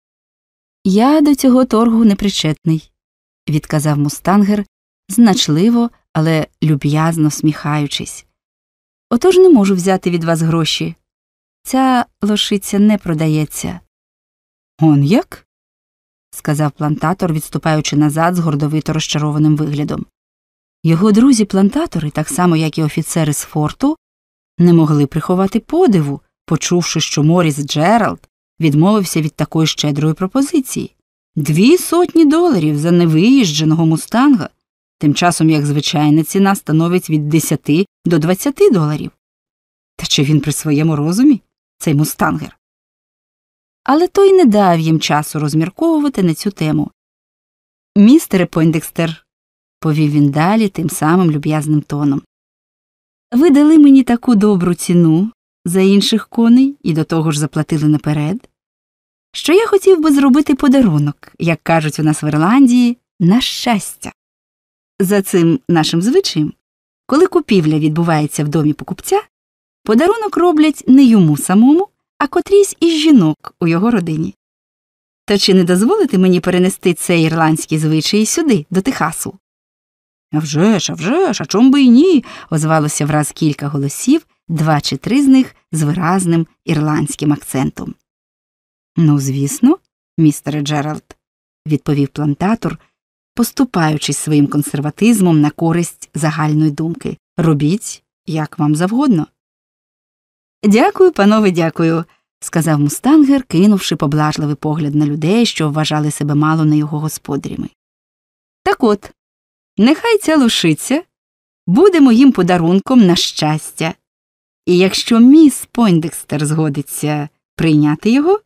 Я до цього торгу не причетний, відказав мустангер, значливо але люб'язно сміхаючись. Отож не можу взяти від вас гроші. Ця лошиця не продається. Он як? сказав плантатор, відступаючи назад з гордовито розчарованим виглядом. Його друзі-плантатори, так само як і офіцери з форту, не могли приховати подиву, почувши, що Моріс Джеральд відмовився від такої щедрої пропозиції дві сотні доларів за невиїждженого мустанга, тим часом як звичайна ціна становить від 10 до 20 доларів. Та чи він при своєму розумі, цей мустангер? Але той не дав їм часу розмірковувати на цю тему. Містере Пойндекстер, повів він далі тим самим люб'язним тоном. Ви дали мені таку добру ціну за інших коней і до того ж заплатили наперед, що я хотів би зробити подарунок, як кажуть у нас в Ірландії, на щастя. За цим нашим звичаєм, коли купівля відбувається в домі покупця, подарунок роблять не йому самому, а котрійсь із жінок у його родині. То чи не дозволите мені перенести цей ірландський звичай сюди, до Техасу? «А вже ж, а вже ж, а чом би і ні? озвалося враз кілька голосів, два чи три з них з виразним ірландським акцентом. Ну, звісно, містере Джеральд, відповів плантатор, поступаючись своїм консерватизмом на користь загальної думки. Робіть, як вам завгодно. Дякую, панове, дякую, сказав мустангер, кинувши поблажливий погляд на людей, що вважали себе мало не його господарями. Так от, нехай ця лошиця буде моїм подарунком на щастя, і якщо міс Пойндекстер згодиться прийняти його,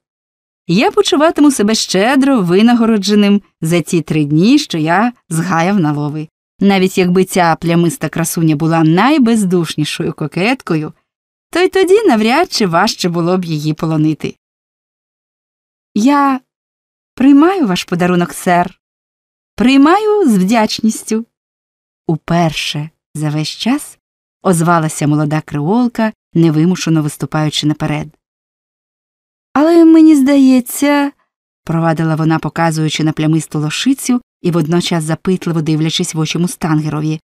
я почуватиму себе щедро винагородженим за ті три дні, що я згаяв на лови. Навіть якби ця плямиста красуня була найбездушнішою кокеткою, то й тоді навряд чи важче було б її полонити. Я приймаю ваш подарунок, сер, приймаю з вдячністю. Уперше за весь час озвалася молода креолка, невимушено виступаючи наперед. Але мені здається, провадила вона, показуючи на плямисту лошицю і водночас запитливо дивлячись в очі мустангерові.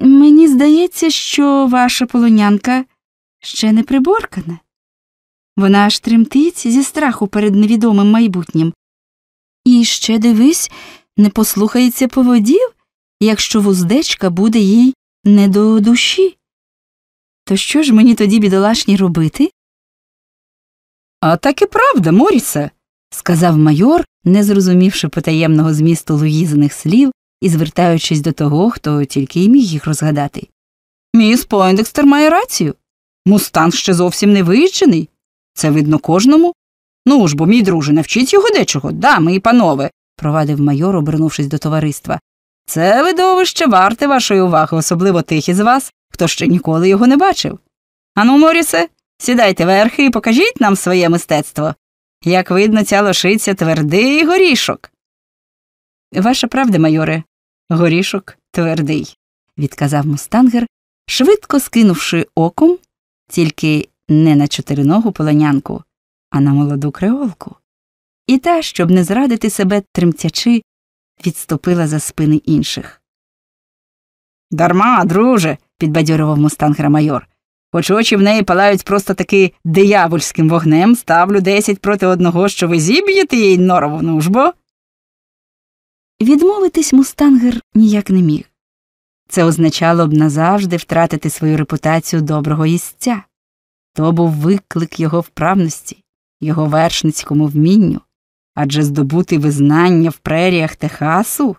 Мені здається, що ваша полонянка ще не приборкана. Вона аж тремтить зі страху перед невідомим майбутнім. І ще дивись, не послухається поводів, якщо вуздечка буде їй не до душі. То що ж мені тоді, бідолашні, робити? А так і правда, Морісе, сказав майор, не зрозумівши потаємного змісту Луїзиних слів і звертаючись до того, хто тільки й міг їх розгадати. Міс Пойндекстер має рацію. Мустанг ще зовсім не виїджений. Це видно кожному. Ну ж бо, мій друже, навчіть його дечого, дами і панове, провадив майор, обернувшись до товариства. Це видовище варте вашої уваги, особливо тих із вас, хто ще ніколи його не бачив. Ану, Морісе, сідайте верхи і покажіть нам своє мистецтво. Як видно, ця лошиця твердий горішок. Ваша правда, майоре, горішок твердий, відказав мустангер, швидко скинувши оком, тільки не на чотириногу полонянку, а на молоду креолку. І та, щоб не зрадити себе тремтячи, відступила за спини інших. Дарма, друже, підбадьорював мустангера майор. Хоч очі в неї палають просто таки диявольським вогнем, ставлю десять проти одного, що ви зіб'єте їй норову нужбо. Відмовитись мустангер ніяк не міг. Це означало б назавжди втратити свою репутацію доброго їстця. То був виклик його вправності, його вершницькому вмінню, адже здобути визнання в преріях Техасу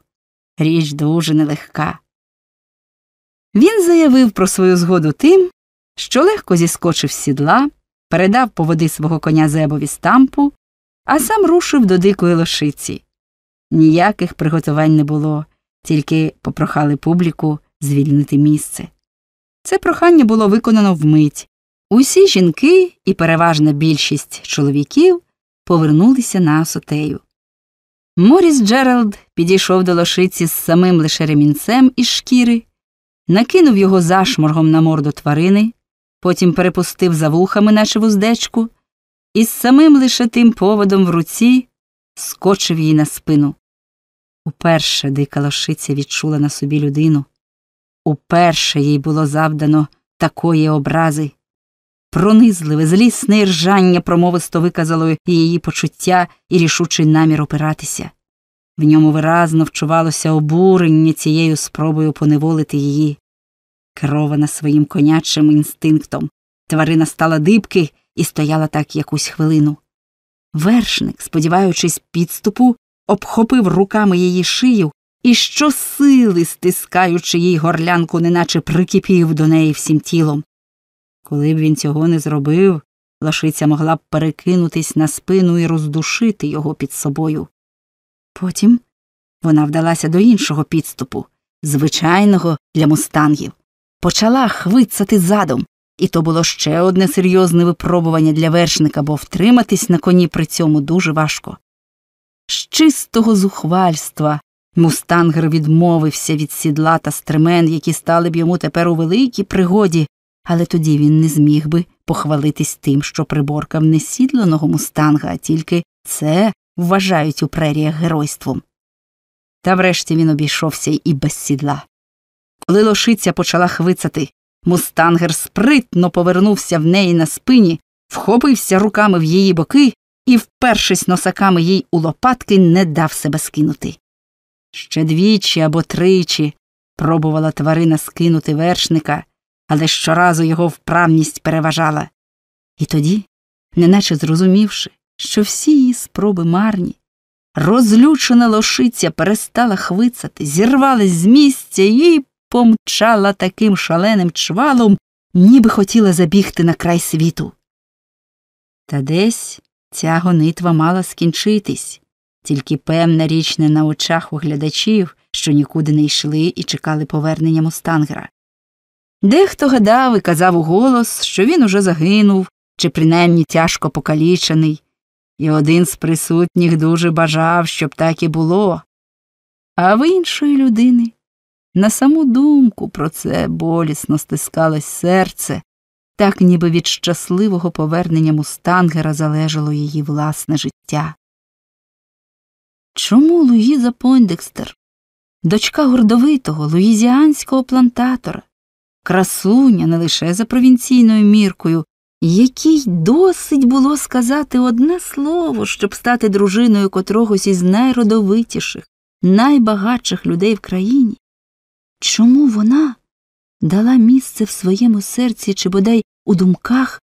річ дуже нелегка. Він заявив про свою згоду тим, що легко зіскочив з сідла, передав поводи свого коня зебові стампу, а сам рушив до дикої лошиці. Ніяких приготувань не було, тільки попрохали публіку звільнити місце. Це прохання було виконано вмить. Усі жінки і переважна більшість чоловіків повернулися на осотею. Моріс Джеральд підійшов до лошиці з самим лише ремінцем із шкіри, накинув його зашморгом на морду тварини, потім перепустив за вухами, наче вуздечку, і з самим лише тим поводом в руці скочив їй на спину. Уперше дика лошиця відчула на собі людину. Уперше їй було завдано такої образи. Пронизливе, злісне ржання промовисто виказало її почуття і рішучий намір опиратися. В ньому виразно вчувалося обурення цією спробою поневолити її. Керована своїм конячим інстинктом, тварина стала дибки і стояла так якусь хвилину. Вершник, сподіваючись підступу, обхопив руками її шию і щосили, стискаючи їй горлянку, неначе прикипів до неї всім тілом. Коли б він цього не зробив, лошиця могла б перекинутись на спину і роздушити його під собою. Потім вона вдалася до іншого підступу, звичайного для мустангів, почала хвицати задом, і то було ще одне серйозне випробування для вершника, бо втриматись на коні при цьому дуже важко. З чистого зухвальства мустангер відмовився від сідла та стремен, які стали б йому тепер у великій пригоді, але тоді він не зміг би похвалитись тим, що приборкав не сідланого мустанга, а тільки це вважають у преріях геройством. Та врешті він обійшовся і без сідла. Коли лошиця почала хвицати, мустангер спритно повернувся в неї на спині, вхопився руками в її боки і, впершись носаками їй у лопатки, не дав себе скинути. Ще двічі або тричі пробувала тварина скинути вершника, але щоразу його вправність переважала. І тоді, неначе зрозумівши, що всі її спроби марні, розлючена лошиця перестала хвицати, зірвалась з місця і помчала таким шаленим чвалом, ніби хотіла забігти на край світу. Та десь ця гонитва мала скінчитись, тільки певна річ не на очах у глядачів, що нікуди не йшли і чекали повернення мустангера. Дехто гадав і казав у голос, що він уже загинув чи принаймні тяжко покалічений, і один з присутніх дуже бажав, щоб так і було. А в іншої людини на саму думку про це болісно стискалось серце, так ніби від щасливого повернення мустангера залежало її власне життя. Чому Луїза Пойндекстер, дочка гордовитого луїзіанського плантатора, красуня не лише за провінційною міркою, якій досить було сказати одне слово, щоб стати дружиною котрогось із найродовитіших, найбагатших людей в країні. Чому вона дала місце в своєму серці чи бодай у думках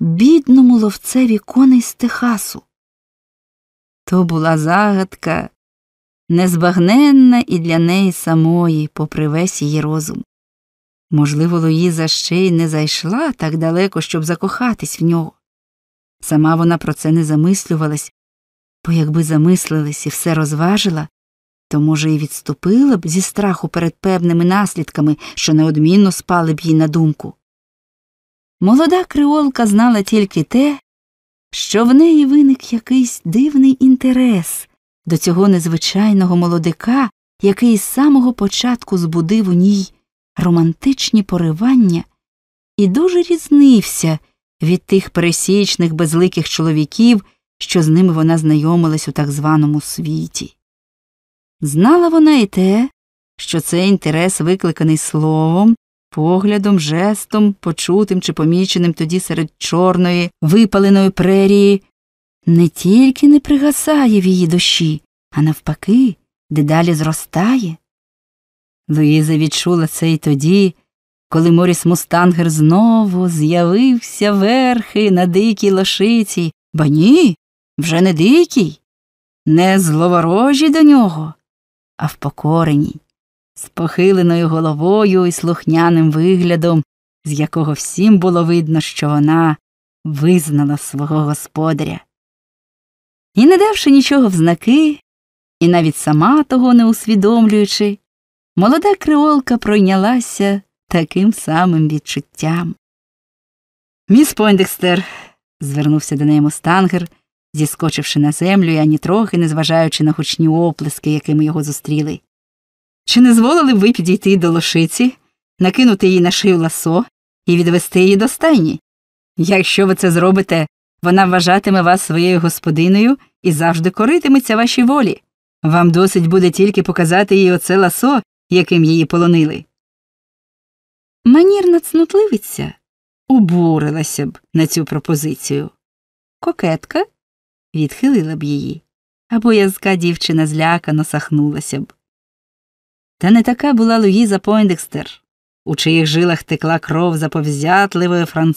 бідному ловцеві коней з Техасу? То була загадка незбагненна і для неї самої, попри весь її розум. Можливо, Луїза ще й не зайшла так далеко, щоб закохатись в нього. Сама вона про це не замислювалась, бо якби замислилась і все розважила, то, може, і відступила б зі страху перед певними наслідками, що неодмінно спали б їй на думку. Молода креолка знала тільки те, що в неї виник якийсь дивний інтерес до цього незвичайного молодика, який з самого початку збудив у ній романтичні поривання і дуже різнився від тих пересічних безликих чоловіків, що з ними вона знайомилась у так званому світі. Знала вона і те, що цей інтерес викликаний словом, поглядом, жестом, почутим чи поміченим тоді серед чорної, випаленої прерії, не тільки не пригасає в її душі, а навпаки, дедалі зростає. Луїза відчула це й тоді, коли Моріс Мустангер знову з'явився верхи на дикій лошиці, ба ні, вже не дикій, не зловорожі до нього, а впокореній, з похиленою головою і слухняним виглядом, з якого всім було видно, що вона визнала свого господаря. І, не давши нічого в знаки, і навіть сама того не усвідомлюючи, молода креолка пройнялася таким самим відчуттям. Міс Пойндекстер, звернувся до неї мустангер, зіскочивши на землю і ані трохи не зважаючи на гучні оплески, якими його зустріли. Чи не зволили б ви підійти до лошиці, накинути її на шию ласо і відвести її до стайні? Якщо ви це зробите, вона вважатиме вас своєю господиною і завжди коритиметься вашій волі. Вам досить буде тільки показати їй оце ласо, яким її полонили. Манірна цнутливиця обурилася б на цю пропозицію. Кокетка відхилила б її, а боязка дівчина злякано сахнулася б. Та не така була Луїза Пойндекстер, у чиїх жилах текла кров заповзятливої французької